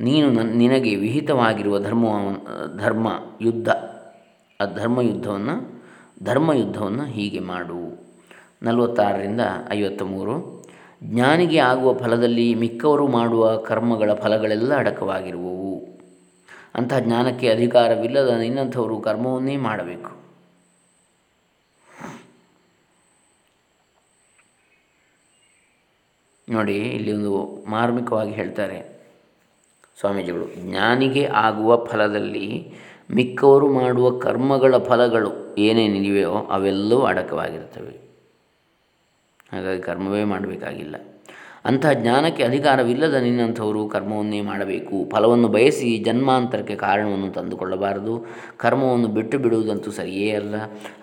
ನೀನು ನಿನಗೆ ವಿಹಿತವಾಗಿರುವ ಧರ್ಮ ಧರ್ಮ ಯುದ್ಧ, ಆ ಧರ್ಮ ಯುದ್ಧವನ್ನು ಧರ್ಮ ಯುದ್ಧವನ್ನು ಹೀಗೆ ಮಾಡು. ನಲವತ್ತಾರರಿಂದ ಐವತ್ತ ಮೂರು ಜ್ಞಾನಿಗೆ ಆಗುವ ಫಲದಲ್ಲಿ ಮಿಕ್ಕವರು ಮಾಡುವ ಕರ್ಮಗಳ ಫಲಗಳೆಲ್ಲ ಅಡಕವಾಗಿರುವವು. ಅಂತಹ ಜ್ಞಾನಕ್ಕೆ ಅಧಿಕಾರವಿಲ್ಲದ ನಿನ್ನಂಥವರು ಕರ್ಮವನ್ನೇ ಮಾಡಬೇಕು. ನೋಡಿ ಇಲ್ಲಿ ಒಂದು ಮಾರ್ಮಿಕವಾಗಿ ಹೇಳ್ತಾರೆ ಸ್ವಾಮೀಜಿಗಳು, ಜ್ಞಾನಿಗೆ ಆಗುವ ಫಲದಲ್ಲಿ ಮಿಕ್ಕವರು ಮಾಡುವ ಕರ್ಮಗಳ ಫಲಗಳು ಏನೇನಿವೆಯೋ ಅವೆಲ್ಲವೂ ಅಡಕವಾಗಿರ್ತವೆ ಹಾಗಾಗಿ ಕರ್ಮವೇ ಮಾಡಬೇಕಾಗಿಲ್ಲ. ಅಂತಹ ಜ್ಞಾನಕ್ಕೆ ಅಧಿಕಾರವಿಲ್ಲದ ನಿನ್ನಂಥವರು ಕರ್ಮವನ್ನೇ ಮಾಡಬೇಕು. ಫಲವನ್ನು ಬಯಸಿ ಜನ್ಮಾಂತರಕ್ಕೆ ಕಾರಣವನ್ನು ತಂದುಕೊಳ್ಳಬಾರದು. ಕರ್ಮವನ್ನು ಬಿಟ್ಟು ಬಿಡುವುದಂತೂ ಸರಿಯೇ ಅಲ್ಲ.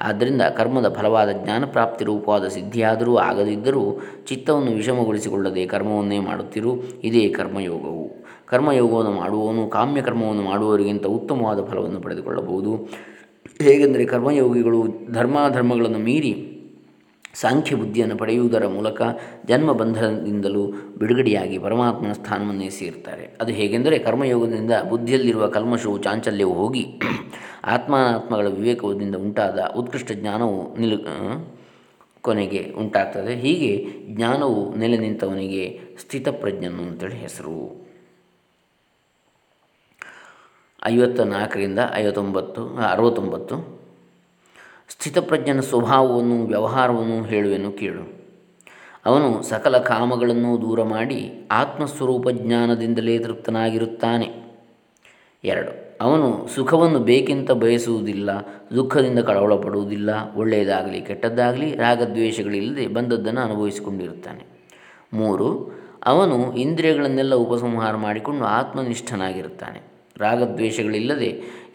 ಆದ್ದರಿಂದ ಕರ್ಮದ ಫಲವಾದ ಜ್ಞಾನಪ್ರಾಪ್ತಿ ರೂಪವಾದ ಸಿದ್ಧಿಯಾದರೂ ಆಗದಿದ್ದರೂ ಚಿತ್ತವನ್ನು ವಿಷಮಗೊಳಿಸಿಕೊಳ್ಳದೆ ಕರ್ಮವನ್ನೇ ಮಾಡುತ್ತಿರು. ಇದೇ ಕರ್ಮಯೋಗವು. ಕರ್ಮಯೋಗವನ್ನು ಮಾಡುವವನು ಕಾಮ್ಯ ಕರ್ಮವನ್ನು ಮಾಡುವವರಿಗಿಂತ ಉತ್ತಮವಾದ ಫಲವನ್ನು ಪಡೆದುಕೊಳ್ಳಬಹುದು. ಹೇಗೆಂದರೆ ಕರ್ಮಯೋಗಿಗಳು ಧರ್ಮಾಧರ್ಮಗಳನ್ನು ಮೀರಿ ಸಾಂಖ್ಯ ಬುದ್ಧಿಯನ್ನು ಪಡೆಯುವುದರ ಮೂಲಕ ಜನ್ಮ ಬಂಧನದಿಂದಲೂ ಬಿಡುಗಡೆಯಾಗಿ ಪರಮಾತ್ಮನ ಸ್ಥಾನವನ್ನೇ ಸೇರ್ತಾರೆ. ಅದು ಹೇಗೆಂದರೆ ಕರ್ಮಯೋಗದಿಂದ ಬುದ್ಧಿಯಲ್ಲಿರುವ ಕಲ್ಮಶವು ಚಾಂಚಲ್ಯವು ಹೋಗಿ ಆತ್ಮಾನಾತ್ಮಗಳ ವಿವೇಕದಿಂದ ಉಂಟಾದ ಉತ್ಕೃಷ್ಟ ಜ್ಞಾನವು ನಿಲು ಕೊನೆಗೆ ಉಂಟಾಗ್ತದೆ. ಹೀಗೆ ಜ್ಞಾನವು ನೆಲೆ ನಿಂತವನಿಗೆ ಸ್ಥಿತಪ್ರಜ್ಞನು ಅಂತೇಳಿ ಹೆಸರು. ಐವತ್ತ ನಾಲ್ಕರಿಂದ ಐವತ್ತೊಂಬತ್ತು ಅರವತ್ತೊಂಬತ್ತು. ಸ್ಥಿತಪ್ರಜ್ಞನ ಸ್ವಭಾವವನ್ನು ವ್ಯವಹಾರವನ್ನು ಹೇಳುವೆನು ಕೇಳು. ಅವನು ಸಕಲ ಕಾಮಗಳನ್ನು ದೂರ ಮಾಡಿ ಆತ್ಮಸ್ವರೂಪ ಜ್ಞಾನದಿಂದಲೇ ತೃಪ್ತನಾಗಿರುತ್ತಾನೆ. ಎರಡು, ಅವನು ಸುಖವನ್ನು ಬೇಕೆಂತ ಬಯಸುವುದಿಲ್ಲ, ದುಃಖದಿಂದ ಕಳವಳಪಡುವುದಿಲ್ಲ, ಒಳ್ಳೆಯದಾಗಲಿ ಕೆಟ್ಟದ್ದಾಗಲಿ, ರಾಗದ್ವೇಷಗಳಿಲ್ಲದೆ ಬಂದದ್ದನ್ನು ಅನುಭವಿಸಿಕೊಂಡಿರುತ್ತಾನೆ. ಮೂರು, ಅವನು ಇಂದ್ರಿಯಗಳನ್ನೆಲ್ಲ ಉಪಸಂಹಾರ ಮಾಡಿಕೊಂಡು ಆತ್ಮನಿಷ್ಠನಾಗಿರುತ್ತಾನೆ. ರಾಗದ್ವೇಷಗಳಿಲ್ಲದೆ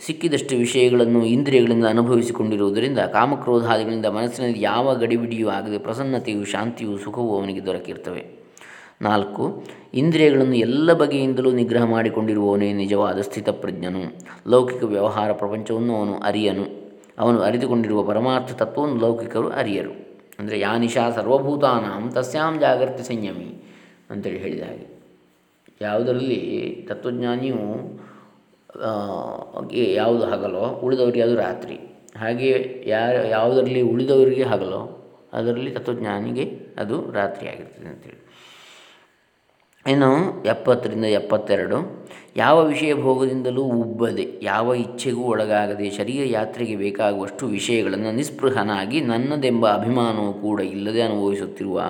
ಸಿಕ್ಕಿದಷ್ಟು ವಿಷಯಗಳನ್ನು ಇಂದ್ರಿಯಗಳಿಂದ ಅನುಭವಿಸಿಕೊಂಡಿರುವುದರಿಂದ ಕಾಮಕ್ರೋಧಾದಿಗಳಿಂದ ಮನಸ್ಸಿನಲ್ಲಿ ಯಾವ ಗಡಿಬಿಡಿಯೂ ಆಗದೆ ಪ್ರಸನ್ನತೆಯು ಶಾಂತಿಯು ಸುಖವೂ ಅವನಿಗೆ ದೊರಕಿರ್ತವೆ. ನಾಲ್ಕು, ಇಂದ್ರಿಯಗಳನ್ನು ಎಲ್ಲ ಬಗೆಯಿಂದಲೂ ನಿಗ್ರಹ ಮಾಡಿಕೊಂಡಿರುವವನೇ ನಿಜವಾದ ಸ್ಥಿತಪ್ರಜ್ಞನು. ಲೌಕಿಕ ವ್ಯವಹಾರ ಪ್ರಪಂಚವನ್ನು ಅವನು ಅರಿಯನು. ಅವನು ಅರಿತುಕೊಂಡಿರುವ ಪರಮಾರ್ಥ ತತ್ವವನ್ನು ಲೌಕಿಕರು ಅರಿಯರು. ಅಂದರೆ ಯಾನಿಶಾ ಸರ್ವಭೂತಾನಾಂ ತಸ್ಯಾಂ ಜಾಗೃತಿ ಸಂಯಮಿ ಅಂತೇಳಿ ಹೇಳಿದ ಹಾಗೆ. ಯಾವುದರಲ್ಲಿ ತತ್ವಜ್ಞಾನಿಯು ಯಾವುದು ಹಗಲೋ, ಉಳಿದವರಿಗೆ ಅದು ರಾತ್ರಿ. ಹಾಗೆ ಯಾರು, ಯಾವುದರಲ್ಲಿ ಉಳಿದವರಿಗೆ ಹಗಲೋ, ಅದರಲ್ಲಿ ತತ್ವಜ್ಞಾನಿಗೆ ಅದು ರಾತ್ರಿ ಆಗಿರ್ತದೆ ಅಂತೇಳಿ. ಇನ್ನು ಎಪ್ಪತ್ತರಿಂದ ಎಪ್ಪತ್ತೆರಡು, ಯಾವ ವಿಷಯ ಭೋಗದಿಂದಲೂ ಉಬ್ಬದೆ, ಯಾವ ಇಚ್ಛೆಗೂ ಒಳಗಾಗದೆ ಶರೀರ ಯಾತ್ರೆಗೆ ಬೇಕಾಗುವಷ್ಟು ವಿಷಯಗಳನ್ನು ನಿಸ್ಪೃಹನಾಗಿ ನನ್ನದೆಂಬ ಅಭಿಮಾನವೂ ಕೂಡ ಇಲ್ಲದೆ ಅನುಭವಿಸುತ್ತಿರುವ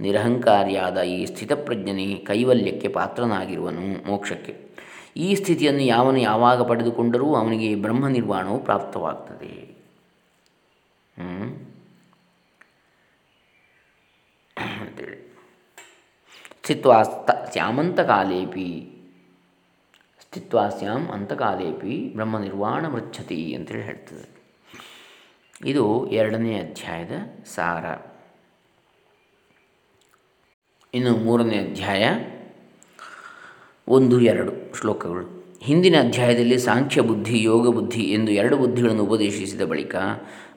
ನಿರಹಂಕಾರಿಯಾದ ಈ ಸ್ಥಿತಪ್ರಜ್ಞನೆ ಕೈವಲ್ಯಕ್ಕೆ ಪಾತ್ರನಾಗಿರುವನು ಮೋಕ್ಷಕ್ಕೆ. ಈ ಸ್ಥಿತಿಯನ್ನು ಯಾವನು ಯಾವಾಗ ಪಡೆದುಕೊಂಡರೂ ಅವನಿಗೆ ಬ್ರಹ್ಮ ನಿರ್ವಾಣವು ಪ್ರಾಪ್ತವಾಗ್ತದೆ ಅಂತೇಳಿ. ಸ್ಥಿತ್ವಾಸ್ತ ಕಾಲೇಪಿ ಸ್ಥಿತ್ವಾಸ್ಯಾಂ ಅಂತಕಾಲೇಪಿ ಬ್ರಹ್ಮ ನಿರ್ವಾಣ ಮೃಚ್ಛತಿ ಅಂತೇಳಿ ಹೇಳ್ತದೆ. ಇದು ಎರಡನೇ ಅಧ್ಯಾಯದ ಸಾರ. ಇನ್ನು ಮೂರನೇ ಅಧ್ಯಾಯ. ಒಂದು, ಎರಡು ಶ್ಲೋಕಗಳು. ಹಿಂದಿನ ಅಧ್ಯಾಯದಲ್ಲಿ ಸಾಂಖ್ಯ ಬುದ್ಧಿ, ಯೋಗ ಬುದ್ಧಿ ಎಂದು ಎರಡು ಬುದ್ಧಿಗಳನ್ನು ಉಪದೇಶಿಸಿದ ಬಳಿಕ